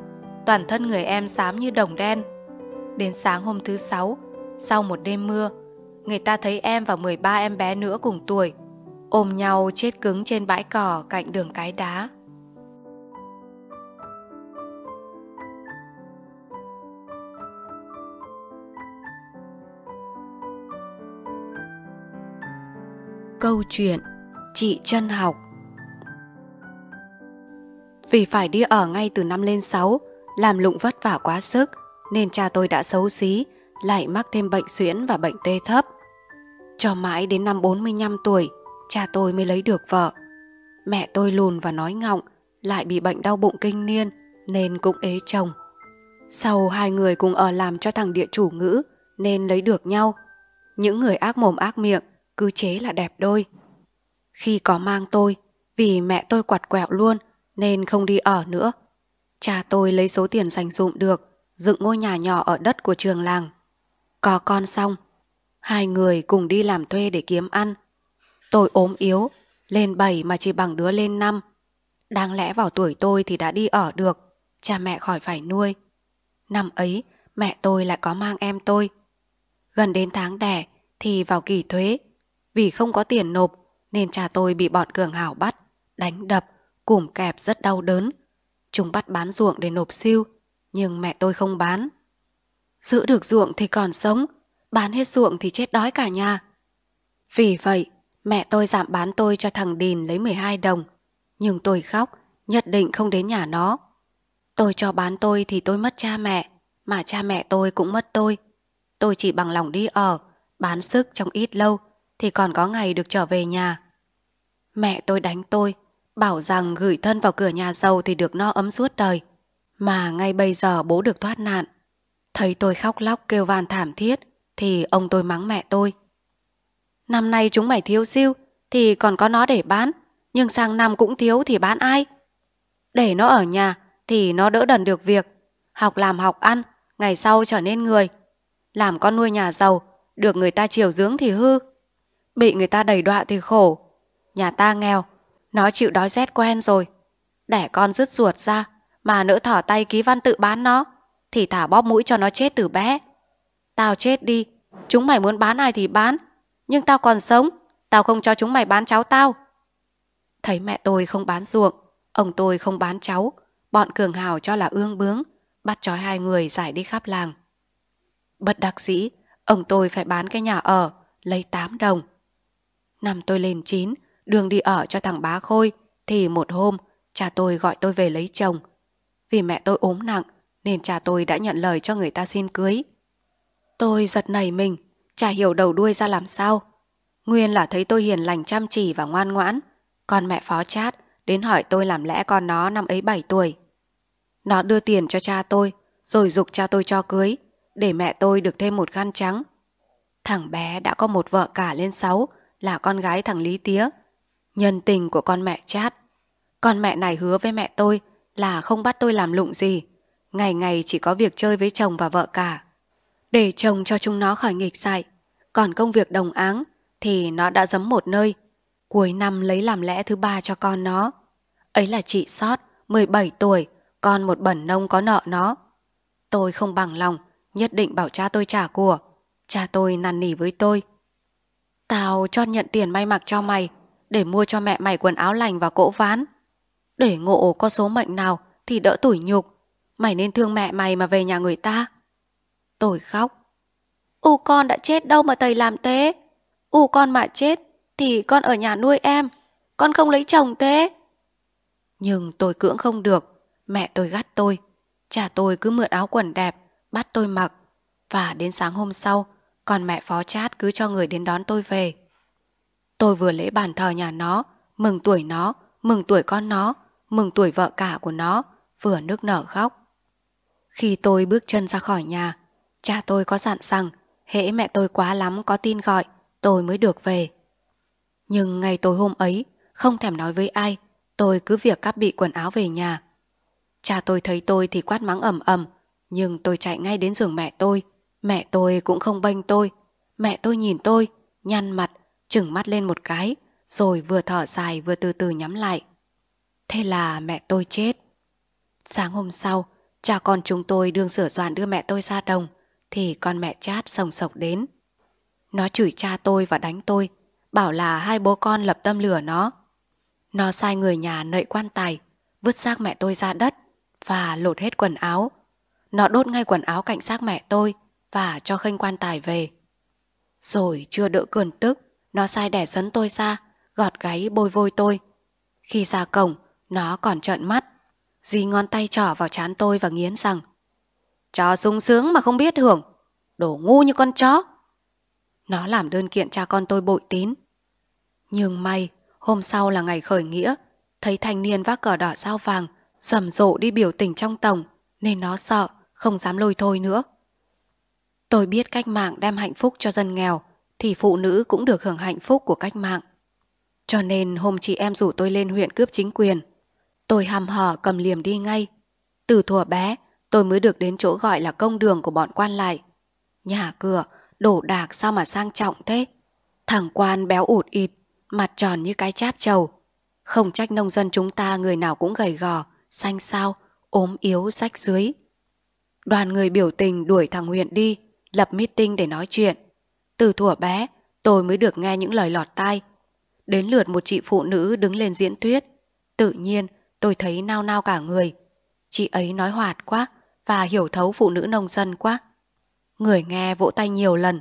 toàn thân người em xám như đồng đen. Đến sáng hôm thứ sáu, sau một đêm mưa, người ta thấy em và 13 em bé nữa cùng tuổi, ôm nhau chết cứng trên bãi cỏ cạnh đường cái đá. Câu chuyện Chị chân học Vì phải đi ở ngay từ năm lên 6, làm lụng vất vả quá sức, nên cha tôi đã xấu xí, lại mắc thêm bệnh suyễn và bệnh tê thấp. Cho mãi đến năm 45 tuổi, cha tôi mới lấy được vợ. Mẹ tôi lùn và nói ngọng, lại bị bệnh đau bụng kinh niên, nên cũng ế chồng. Sau hai người cùng ở làm cho thằng địa chủ ngữ, nên lấy được nhau. Những người ác mồm ác miệng, cứ chế là đẹp đôi. Khi có mang tôi, vì mẹ tôi quặt quẹo luôn nên không đi ở nữa. Cha tôi lấy số tiền dành dụm được, dựng ngôi nhà nhỏ ở đất của trường làng. Có con xong, hai người cùng đi làm thuê để kiếm ăn. Tôi ốm yếu, lên bảy mà chỉ bằng đứa lên năm. Đáng lẽ vào tuổi tôi thì đã đi ở được, cha mẹ khỏi phải nuôi. Năm ấy, mẹ tôi lại có mang em tôi. Gần đến tháng đẻ thì vào kỳ thuế. Vì không có tiền nộp nên cha tôi bị bọn cường hảo bắt, đánh đập, cùm kẹp rất đau đớn. Chúng bắt bán ruộng để nộp siêu, nhưng mẹ tôi không bán. Giữ được ruộng thì còn sống, bán hết ruộng thì chết đói cả nhà. Vì vậy, mẹ tôi giảm bán tôi cho thằng Đìn lấy 12 đồng. Nhưng tôi khóc, nhất định không đến nhà nó. Tôi cho bán tôi thì tôi mất cha mẹ, mà cha mẹ tôi cũng mất tôi. Tôi chỉ bằng lòng đi ở, bán sức trong ít lâu, thì còn có ngày được trở về nhà. Mẹ tôi đánh tôi, bảo rằng gửi thân vào cửa nhà giàu thì được no ấm suốt đời. Mà ngay bây giờ bố được thoát nạn. Thấy tôi khóc lóc kêu van thảm thiết, thì ông tôi mắng mẹ tôi. Năm nay chúng mày thiếu siêu, thì còn có nó để bán, nhưng sang năm cũng thiếu thì bán ai? Để nó ở nhà, thì nó đỡ đần được việc. Học làm học ăn, ngày sau trở nên người. Làm con nuôi nhà giàu, được người ta chiều dưỡng thì hư. Bị người ta đầy đọa thì khổ. Nhà ta nghèo, nó chịu đói rét quen rồi. Đẻ con rứt ruột ra, mà nỡ thỏ tay ký văn tự bán nó, thì thả bóp mũi cho nó chết từ bé. Tao chết đi, chúng mày muốn bán ai thì bán, nhưng tao còn sống, tao không cho chúng mày bán cháu tao. Thấy mẹ tôi không bán ruộng, ông tôi không bán cháu, bọn cường hào cho là ương bướng, bắt trói hai người giải đi khắp làng. Bất đắc dĩ, ông tôi phải bán cái nhà ở, lấy 8 đồng. Năm tôi lên 9, đường đi ở cho thằng bá Khôi, thì một hôm, cha tôi gọi tôi về lấy chồng. Vì mẹ tôi ốm nặng, nên cha tôi đã nhận lời cho người ta xin cưới. Tôi giật nảy mình, chả hiểu đầu đuôi ra làm sao. Nguyên là thấy tôi hiền lành chăm chỉ và ngoan ngoãn, còn mẹ phó chát đến hỏi tôi làm lẽ con nó năm ấy 7 tuổi. Nó đưa tiền cho cha tôi, rồi dục cha tôi cho cưới, để mẹ tôi được thêm một khăn trắng. Thằng bé đã có một vợ cả lên sáu, là con gái thằng Lý Tía. Nhân tình của con mẹ chát. Con mẹ này hứa với mẹ tôi là không bắt tôi làm lụng gì. Ngày ngày chỉ có việc chơi với chồng và vợ cả. Để chồng cho chúng nó khỏi nghịch dại. Còn công việc đồng áng thì nó đã dấm một nơi. Cuối năm lấy làm lẽ thứ ba cho con nó. Ấy là chị sót, 17 tuổi, con một bẩn nông có nợ nó. Tôi không bằng lòng, nhất định bảo cha tôi trả của. Cha tôi năn nỉ với tôi. Tao cho nhận tiền may mặc cho mày, để mua cho mẹ mày quần áo lành và cỗ ván. Để ngộ có số mệnh nào thì đỡ tủi nhục. Mày nên thương mẹ mày mà về nhà người ta. Tôi khóc. U con đã chết đâu mà thầy làm thế. U con mà chết thì con ở nhà nuôi em. Con không lấy chồng thế. Nhưng tôi cưỡng không được. Mẹ tôi gắt tôi. Cha tôi cứ mượn áo quần đẹp, bắt tôi mặc. Và đến sáng hôm sau, còn mẹ phó chát cứ cho người đến đón tôi về. Tôi vừa lễ bàn thờ nhà nó, mừng tuổi nó, mừng tuổi con nó, mừng tuổi vợ cả của nó, vừa nước nở khóc. Khi tôi bước chân ra khỏi nhà, cha tôi có dặn rằng hễ mẹ tôi quá lắm có tin gọi, tôi mới được về. Nhưng ngày tối hôm ấy, không thèm nói với ai, tôi cứ việc cắp bị quần áo về nhà. Cha tôi thấy tôi thì quát mắng ầm ầm, nhưng tôi chạy ngay đến giường mẹ tôi. Mẹ tôi cũng không bênh tôi. Mẹ tôi nhìn tôi, nhăn mặt, trừng mắt lên một cái, rồi vừa thở dài vừa từ từ nhắm lại. Thế là mẹ tôi chết. Sáng hôm sau, cha con chúng tôi đương sửa soạn đưa mẹ tôi ra đồng, thì con mẹ chát sồng sộc đến. Nó chửi cha tôi và đánh tôi, bảo là hai bố con lập tâm lửa nó. Nó sai người nhà nậy quan tài, vứt xác mẹ tôi ra đất và lột hết quần áo. Nó đốt ngay quần áo cạnh xác mẹ tôi và cho khênh quan tài về. Rồi chưa đỡ cơn tức, nó sai đẻ sấn tôi ra, gọt gáy bôi vôi tôi. Khi ra cổng, nó còn trợn mắt. Dì ngón tay trỏ vào chán tôi và nghiến rằng cho sung sướng mà không biết hưởng, đổ ngu như con chó. Nó làm đơn kiện cha con tôi bội tín. Nhưng may, hôm sau là ngày khởi nghĩa, thấy thanh niên vác cờ đỏ sao vàng, rầm rộ đi biểu tình trong tổng, nên nó sợ, không dám lôi thôi nữa. Tôi biết cách mạng đem hạnh phúc cho dân nghèo, thì phụ nữ cũng được hưởng hạnh phúc của cách mạng. Cho nên hôm chị em rủ tôi lên huyện cướp chính quyền. Tôi hầm hở cầm liềm đi ngay. Từ thuở bé, tôi mới được đến chỗ gọi là công đường của bọn quan lại. Nhà cửa, đổ đạc sao mà sang trọng thế? Thằng quan béo ụt ịt, mặt tròn như cái cháp trầu. Không trách nông dân chúng ta người nào cũng gầy gò, xanh xao, ốm yếu, rách dưới. Đoàn người biểu tình đuổi thằng Huyền đi, lập meeting để nói chuyện. Từ thuở bé, tôi mới được nghe những lời lọt tai. Đến lượt một chị phụ nữ đứng lên diễn thuyết. Tự nhiên, tôi thấy nao nao cả người. Chị ấy nói hoạt quá và hiểu thấu phụ nữ nông dân quá. Người nghe vỗ tay nhiều lần.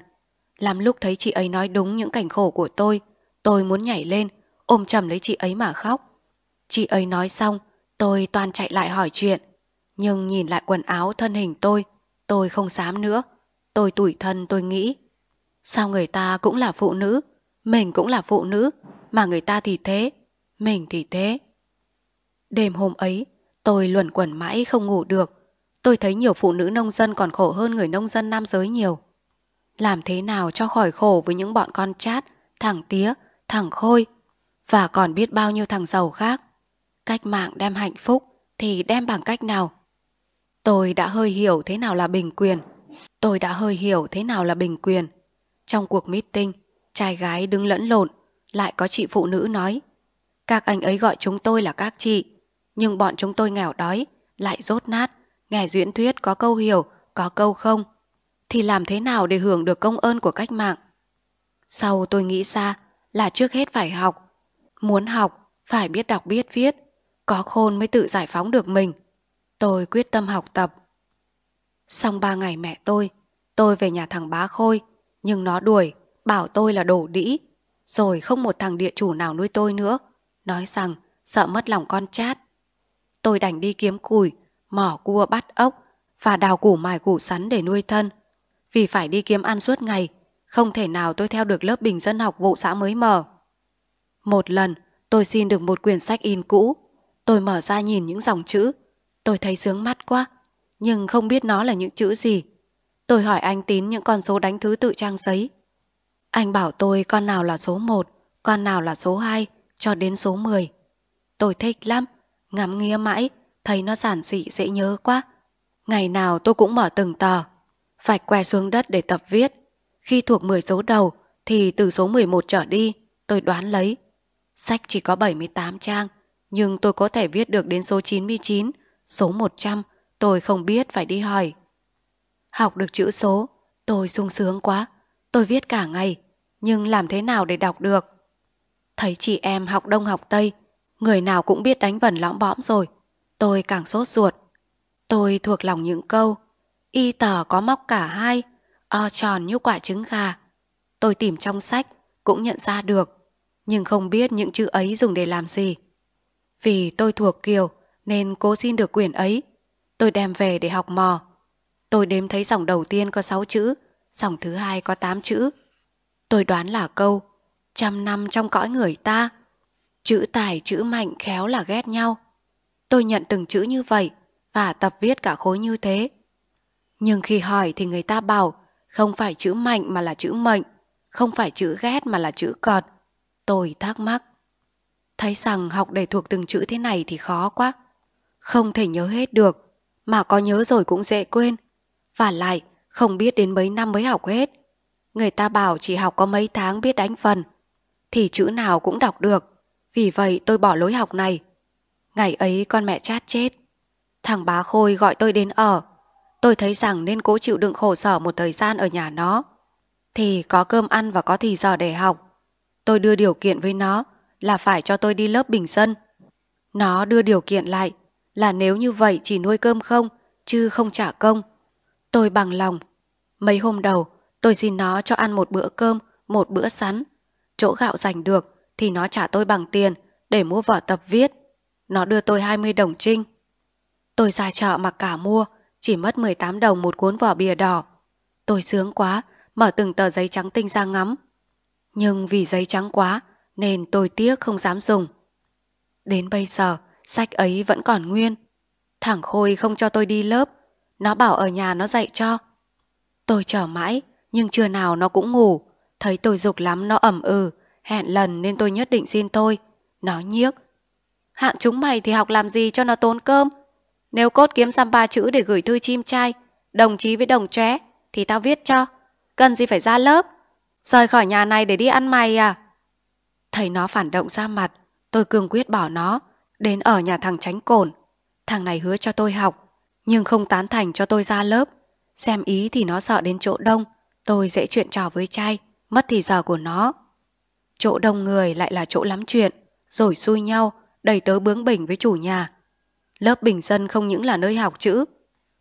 Làm lúc thấy chị ấy nói đúng những cảnh khổ của tôi, tôi muốn nhảy lên, ôm chầm lấy chị ấy mà khóc. Chị ấy nói xong, tôi toàn chạy lại hỏi chuyện. Nhưng nhìn lại quần áo thân hình tôi, tôi không dám nữa. Tôi tủi thân tôi nghĩ. Sao người ta cũng là phụ nữ, mình cũng là phụ nữ, mà người ta thì thế, mình thì thế. Đêm hôm ấy, tôi luẩn quẩn mãi không ngủ được. Tôi thấy nhiều phụ nữ nông dân còn khổ hơn người nông dân nam giới nhiều. Làm thế nào cho khỏi khổ với những bọn con chát, thằng tía, thằng khôi, và còn biết bao nhiêu thằng giàu khác. Cách mạng đem hạnh phúc thì đem bằng cách nào? Tôi đã hơi hiểu thế nào là bình quyền. Tôi đã hơi hiểu thế nào là bình quyền. Trong cuộc meeting, trai gái đứng lẫn lộn, lại có chị phụ nữ nói. Các anh ấy gọi chúng tôi là các chị, nhưng bọn chúng tôi nghèo đói, lại rốt nát, nghe diễn thuyết có câu hiểu, có câu không. Thì làm thế nào để hưởng được công ơn của cách mạng? Sau tôi nghĩ ra là trước hết phải học. Muốn học, phải biết đọc biết viết, có khôn mới tự giải phóng được mình. Tôi quyết tâm học tập. Xong ba ngày mẹ tôi, tôi về nhà thằng bá khôi, nhưng nó đuổi, bảo tôi là đổ đĩ. Rồi không một thằng địa chủ nào nuôi tôi nữa. Nói rằng sợ mất lòng con chát. Tôi đành đi kiếm củi, mỏ cua bắt ốc và đào củ mài củ sắn để nuôi thân. Vì phải đi kiếm ăn suốt ngày, không thể nào tôi theo được lớp bình dân học vụ xã mới mở. Một lần, tôi xin được một quyển sách in cũ. Tôi mở ra nhìn những dòng chữ. Tôi thấy sướng mắt quá, nhưng không biết nó là những chữ gì. Tôi hỏi anh Tín những con số đánh thứ tự trang giấy. Anh bảo tôi con nào là số 1, con nào là số 2, cho đến số 10. Tôi thích lắm, ngắm nghía mãi, thấy nó giản dị dễ nhớ quá. Ngày nào tôi cũng mở từng tờ, vạch que xuống đất để tập viết. Khi thuộc 10 số đầu thì từ số 11 trở đi, tôi đoán lấy. Sách chỉ có 78 trang, nhưng tôi có thể viết được đến số 99, số 100, tôi không biết phải đi hỏi. Học được chữ số, tôi sung sướng quá. Tôi viết cả ngày, nhưng làm thế nào để đọc được? Thấy chị em học đông học tây, người nào cũng biết đánh vần lõm bõm rồi. Tôi càng sốt ruột. Tôi thuộc lòng những câu, y tờ có móc cả hai, o tròn như quả trứng gà. Tôi tìm trong sách, cũng nhận ra được, nhưng không biết những chữ ấy dùng để làm gì. Vì tôi thuộc Kiều, nên cố xin được quyển ấy. Tôi đem về để học mò. Tôi đếm thấy dòng đầu tiên có 6 chữ, dòng thứ hai có 8 chữ. Tôi đoán là câu trăm năm trong cõi người ta. Chữ tài chữ mạnh khéo là ghét nhau. Tôi nhận từng chữ như vậy và tập viết cả khối như thế. Nhưng khi hỏi thì người ta bảo không phải chữ mạnh mà là chữ mệnh, không phải chữ ghét mà là chữ cọt. Tôi thắc mắc. Thấy rằng học để thuộc từng chữ thế này thì khó quá. Không thể nhớ hết được, mà có nhớ rồi cũng dễ quên. Và lại, không biết đến mấy năm mới học hết. Người ta bảo chỉ học có mấy tháng biết đánh phần, thì chữ nào cũng đọc được. Vì vậy tôi bỏ lối học này. Ngày ấy con mẹ chát chết. Thằng bá Khôi gọi tôi đến ở. Tôi thấy rằng nên cố chịu đựng khổ sở một thời gian ở nhà nó. Thì có cơm ăn và có thì giờ để học. Tôi đưa điều kiện với nó là phải cho tôi đi lớp bình dân. Nó đưa điều kiện lại là nếu như vậy chỉ nuôi cơm không, chứ không trả công. Tôi bằng lòng. Mấy hôm đầu, tôi xin nó cho ăn một bữa cơm, một bữa sắn. Chỗ gạo dành được thì nó trả tôi bằng tiền để mua vở tập viết. Nó đưa tôi 20 đồng trinh. Tôi ra chợ mặc cả mua, chỉ mất 18 đồng một cuốn vỏ bìa đỏ. Tôi sướng quá, mở từng tờ giấy trắng tinh ra ngắm. Nhưng vì giấy trắng quá, nên tôi tiếc không dám dùng. Đến bây giờ, sách ấy vẫn còn nguyên. thẳng Khôi không cho tôi đi lớp, nó bảo ở nhà nó dạy cho. Tôi chờ mãi, nhưng chưa nào nó cũng ngủ. Thấy tôi dục lắm nó ẩm ừ, hẹn lần nên tôi nhất định xin tôi. Nó nhiếc. Hạng chúng mày thì học làm gì cho nó tốn cơm? Nếu cốt kiếm xăm ba chữ để gửi thư chim trai, đồng chí với đồng chóe, thì tao viết cho. Cần gì phải ra lớp? Rời khỏi nhà này để đi ăn mày à? Thấy nó phản động ra mặt, tôi cương quyết bỏ nó, đến ở nhà thằng tránh cồn. Thằng này hứa cho tôi học, nhưng không tán thành cho tôi ra lớp. Xem ý thì nó sợ đến chỗ đông, tôi dễ chuyện trò với trai, mất thì giờ của nó. Chỗ đông người lại là chỗ lắm chuyện, rồi xui nhau, đầy tớ bướng bỉnh với chủ nhà. Lớp bình dân không những là nơi học chữ,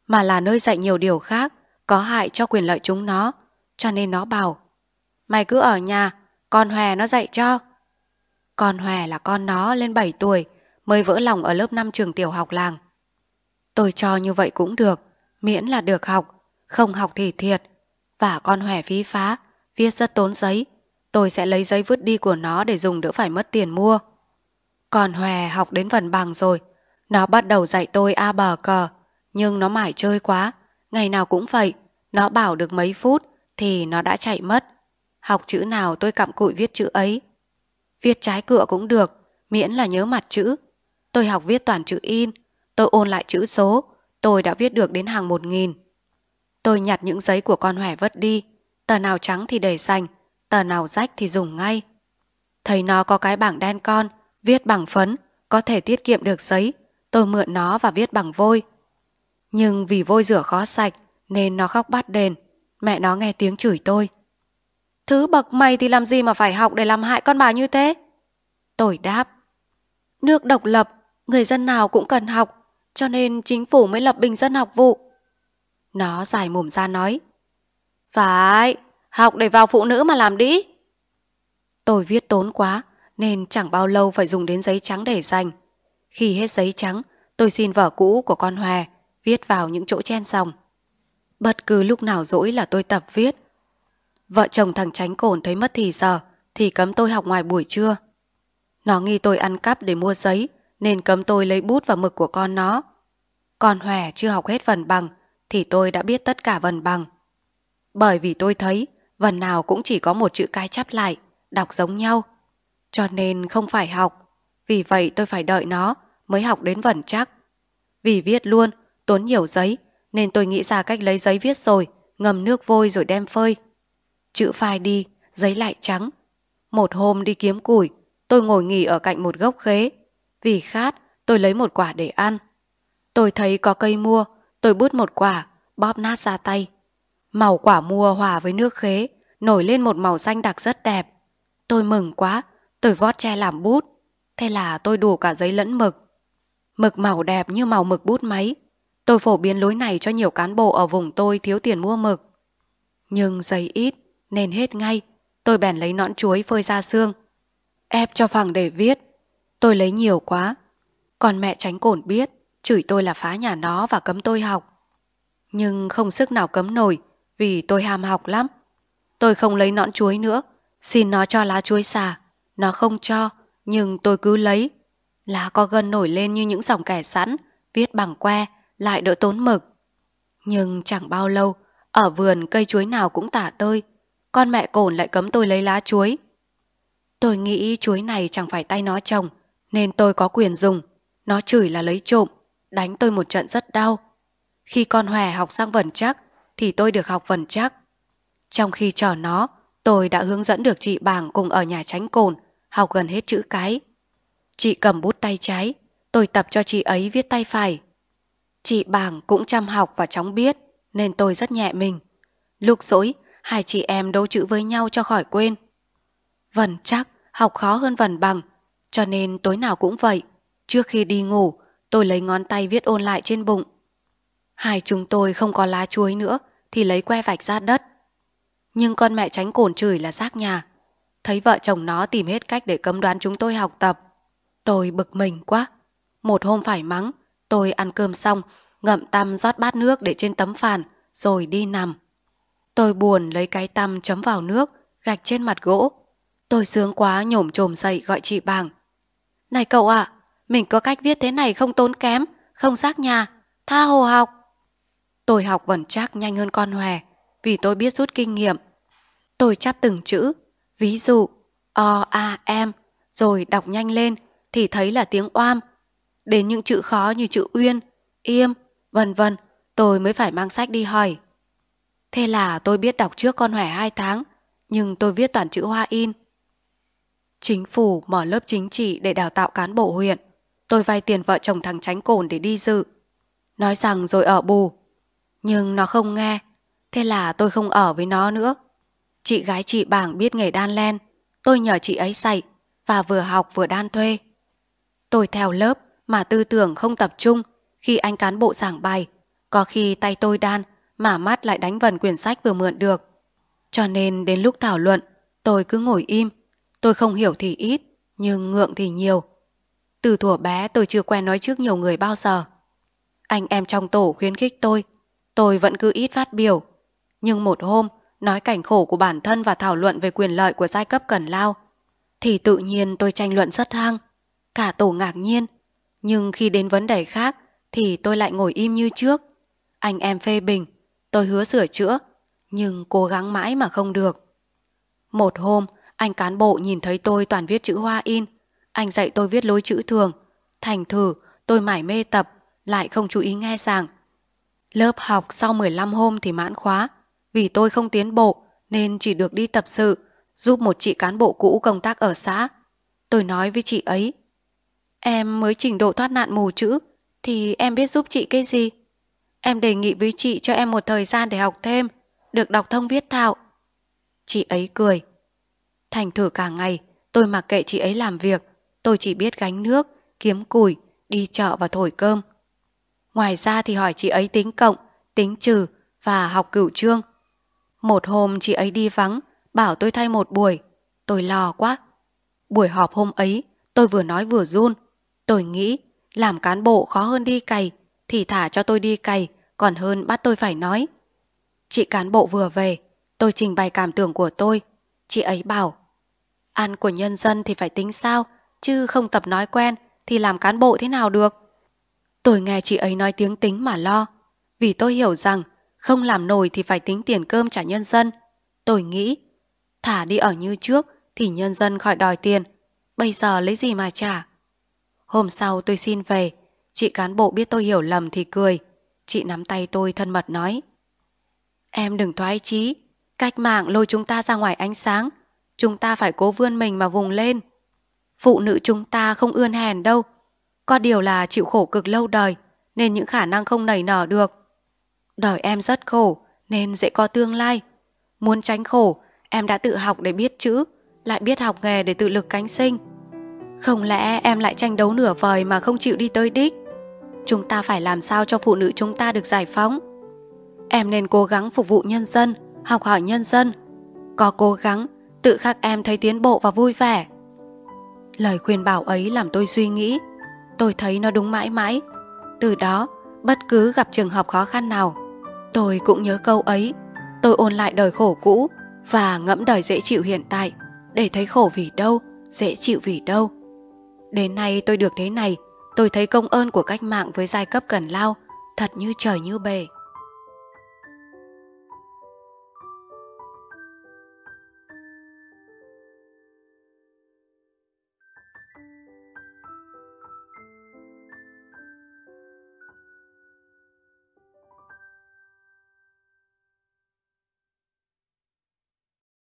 mà là nơi dạy nhiều điều khác, có hại cho quyền lợi chúng nó. Cho nên nó bảo, mày cứ ở nhà, con Hòe nó dạy cho. Con Hòe là con nó lên 7 tuổi, mới vỡ lòng ở lớp 5 trường tiểu học làng. Tôi cho như vậy cũng được, miễn là được học, không học thì thiệt. Và con Hòe phí phá, viết rất tốn giấy, tôi sẽ lấy giấy vứt đi của nó để dùng đỡ phải mất tiền mua. Còn Hòe học đến vần bằng rồi, nó bắt đầu dạy tôi A bờ cờ, nhưng nó mải chơi quá, ngày nào cũng vậy, nó bảo được mấy phút thì nó đã chạy mất. Học chữ nào tôi cặm cụi viết chữ ấy. Viết trái cửa cũng được, miễn là nhớ mặt chữ. Tôi học viết toàn chữ in, tôi ôn lại chữ số, tôi đã viết được đến hàng một nghìn. Tôi nhặt những giấy của con hòe vất đi, tờ nào trắng thì để dành, tờ nào rách thì dùng ngay. Thấy nó có cái bảng đen con, viết bằng phấn, có thể tiết kiệm được giấy, tôi mượn nó và viết bằng vôi. Nhưng vì vôi rửa khó sạch nên nó khóc bắt đền, mẹ nó nghe tiếng chửi tôi. Thứ bậc mày thì làm gì mà phải học để làm hại con bà như thế? Tôi đáp. Nước độc lập, người dân nào cũng cần học, cho nên chính phủ mới lập bình dân học vụ. Nó dài mồm ra nói. Phải, học để vào phụ nữ mà làm đi. Tôi viết tốn quá, nên chẳng bao lâu phải dùng đến giấy trắng để dành. Khi hết giấy trắng, tôi xin vở cũ của con Hòe, viết vào những chỗ chen dòng. Bất cứ lúc nào rỗi là tôi tập viết. Vợ chồng thằng tránh cồn thấy mất thì giờ, thì cấm tôi học ngoài buổi trưa. Nó nghi tôi ăn cắp để mua giấy, nên cấm tôi lấy bút và mực của con nó. Con Hòe chưa học hết vần bằng, thì tôi đã biết tất cả vần bằng. Bởi vì tôi thấy vần nào cũng chỉ có một chữ cái chắp lại, đọc giống nhau. Cho nên không phải học, vì vậy tôi phải đợi nó mới học đến vần chắc. Vì viết luôn, tốn nhiều giấy, nên tôi nghĩ ra cách lấy giấy viết rồi, ngầm nước vôi rồi đem phơi. Chữ phai đi, giấy lại trắng. Một hôm đi kiếm củi, tôi ngồi nghỉ ở cạnh một gốc khế. Vì khát, tôi lấy một quả để ăn. Tôi thấy có cây mua, tôi bứt một quả, bóp nát ra tay. Màu quả mua hòa với nước khế, nổi lên một màu xanh đặc rất đẹp. Tôi mừng quá, tôi vót che làm bút. Thế là tôi đủ cả giấy lẫn mực. Mực màu đẹp như màu mực bút máy. Tôi phổ biến lối này cho nhiều cán bộ ở vùng tôi thiếu tiền mua mực. Nhưng giấy ít, nên hết ngay. Tôi bèn lấy nõn chuối phơi ra xương. Ép cho phẳng để viết. Tôi lấy nhiều quá. Còn mẹ tránh cổn biết, chửi tôi là phá nhà nó và cấm tôi học. Nhưng không sức nào cấm nổi, vì tôi ham học lắm. Tôi không lấy nõn chuối nữa, xin nó cho lá chuối xà. Nó không cho, nhưng tôi cứ lấy. Lá có gân nổi lên như những dòng kẻ sẵn, viết bằng que, lại đỡ tốn mực. Nhưng chẳng bao lâu, ở vườn cây chuối nào cũng tả tơi, con mẹ cồn lại cấm tôi lấy lá chuối. Tôi nghĩ chuối này chẳng phải tay nó trồng, nên tôi có quyền dùng. Nó chửi là lấy trộm, đánh tôi một trận rất đau. Khi con Hòe học sang vần chắc, thì tôi được học vần chắc. Trong khi chờ nó, tôi đã hướng dẫn được chị bảng cùng ở nhà tránh cồn, học gần hết chữ cái. Chị cầm bút tay trái, tôi tập cho chị ấy viết tay phải. Chị bảng cũng chăm học và chóng biết, nên tôi rất nhẹ mình. Lúc rỗi, hai chị em đấu chữ với nhau cho khỏi quên. Vần chắc, học khó hơn vần bằng, cho nên tối nào cũng vậy. Trước khi đi ngủ, tôi lấy ngón tay viết ôn lại trên bụng. Hai chúng tôi không có lá chuối nữa, thì lấy que vạch ra đất. Nhưng con mẹ tránh cồn chửi là rác nhà. Thấy vợ chồng nó tìm hết cách để cấm đoán chúng tôi học tập. Tôi bực mình quá. Một hôm phải mắng, tôi ăn cơm xong, ngậm tăm rót bát nước để trên tấm phản, rồi đi nằm. Tôi buồn lấy cái tăm chấm vào nước, gạch trên mặt gỗ. Tôi sướng quá nhổm trồm dậy gọi chị bàng. Này cậu ạ, mình có cách viết thế này không tốn kém, không xác nhà, tha hồ học. Tôi học vẩn chắc nhanh hơn con hòe, vì tôi biết rút kinh nghiệm. Tôi chắp từng chữ, ví dụ o, a, em, rồi đọc nhanh lên thì thấy là tiếng oam. Đến những chữ khó như chữ uyên, yêm vân vân, tôi mới phải mang sách đi hỏi. Thế là tôi biết đọc trước con hòe hai tháng, nhưng tôi viết toàn chữ hoa in. Chính phủ mở lớp chính trị để đào tạo cán bộ huyện. Tôi vay tiền vợ chồng thằng tránh cồn để đi dự. nói rằng rồi ở bù. Nhưng nó không nghe, thế là tôi không ở với nó nữa. Chị gái chị bảng biết nghề đan len, tôi nhờ chị ấy dạy và vừa học vừa đan thuê. Tôi theo lớp mà tư tưởng không tập trung khi anh cán bộ giảng bài, có khi tay tôi đan mà mắt lại đánh vần quyển sách vừa mượn được. Cho nên đến lúc thảo luận, tôi cứ ngồi im. Tôi không hiểu thì ít, nhưng ngượng thì nhiều. Từ thuở bé tôi chưa quen nói trước nhiều người bao giờ. Anh em trong tổ khuyến khích tôi, tôi vẫn cứ ít phát biểu. Nhưng một hôm, nói cảnh khổ của bản thân và thảo luận về quyền lợi của giai cấp cần lao, thì tự nhiên tôi tranh luận rất hăng. Cả tổ ngạc nhiên. Nhưng khi đến vấn đề khác, thì tôi lại ngồi im như trước. Anh em phê bình, tôi hứa sửa chữa, nhưng cố gắng mãi mà không được. Một hôm, anh cán bộ nhìn thấy tôi toàn viết chữ hoa in. Anh dạy tôi viết lối chữ thường. Thành thử, tôi mải mê tập, lại không chú ý nghe giảng. Lớp học sau 15 hôm thì mãn khóa. Vì tôi không tiến bộ, nên chỉ được đi tập sự, giúp một chị cán bộ cũ công tác ở xã. Tôi nói với chị ấy, em mới trình độ thoát nạn mù chữ, thì em biết giúp chị cái gì? Em đề nghị với chị cho em một thời gian để học thêm, được đọc thông viết thạo. Chị ấy cười. Thành thử cả ngày, tôi mặc kệ chị ấy làm việc, tôi chỉ biết gánh nước, kiếm củi, đi chợ và thổi cơm. Ngoài ra thì hỏi chị ấy tính cộng, tính trừ và học cửu trương. Một hôm chị ấy đi vắng, bảo tôi thay một buổi. Tôi lo quá. Buổi họp hôm ấy, tôi vừa nói vừa run. Tôi nghĩ, làm cán bộ khó hơn đi cày, thì thả cho tôi đi cày, còn hơn bắt tôi phải nói. Chị cán bộ vừa về, tôi trình bày cảm tưởng của tôi. Chị ấy bảo, ăn của nhân dân thì phải tính sao, chứ không tập nói quen thì làm cán bộ thế nào được. Tôi nghe chị ấy nói tiếng tính mà lo, vì tôi hiểu rằng không làm nổi thì phải tính tiền cơm trả nhân dân. Tôi nghĩ, thả đi ở như trước thì nhân dân khỏi đòi tiền, bây giờ lấy gì mà trả. Hôm sau tôi xin về, chị cán bộ biết tôi hiểu lầm thì cười. Chị nắm tay tôi thân mật nói. Em đừng thoái chí, cách mạng lôi chúng ta ra ngoài ánh sáng. Chúng ta phải cố vươn mình mà vùng lên. Phụ nữ chúng ta không ươn hèn đâu. Có điều là chịu khổ cực lâu đời, nên những khả năng không nảy nở được. Đời em rất khổ, nên dễ có tương lai. Muốn tránh khổ, em đã tự học để biết chữ, lại biết học nghề để tự lực cánh sinh. Không lẽ em lại tranh đấu nửa vời mà không chịu đi tới đích? Chúng ta phải làm sao cho phụ nữ chúng ta được giải phóng? Em nên cố gắng phục vụ nhân dân, học hỏi nhân dân. Có cố gắng, tự khắc em thấy tiến bộ và vui vẻ. Lời khuyên bảo ấy làm tôi suy nghĩ. Tôi thấy nó đúng mãi mãi. Từ đó, bất cứ gặp trường hợp khó khăn nào, tôi cũng nhớ câu ấy. Tôi ôn lại đời khổ cũ và ngẫm đời dễ chịu hiện tại để thấy khổ vì đâu, dễ chịu vì đâu. Đến nay tôi được thế này, tôi thấy công ơn của cách mạng với giai cấp cần lao thật như trời như bể.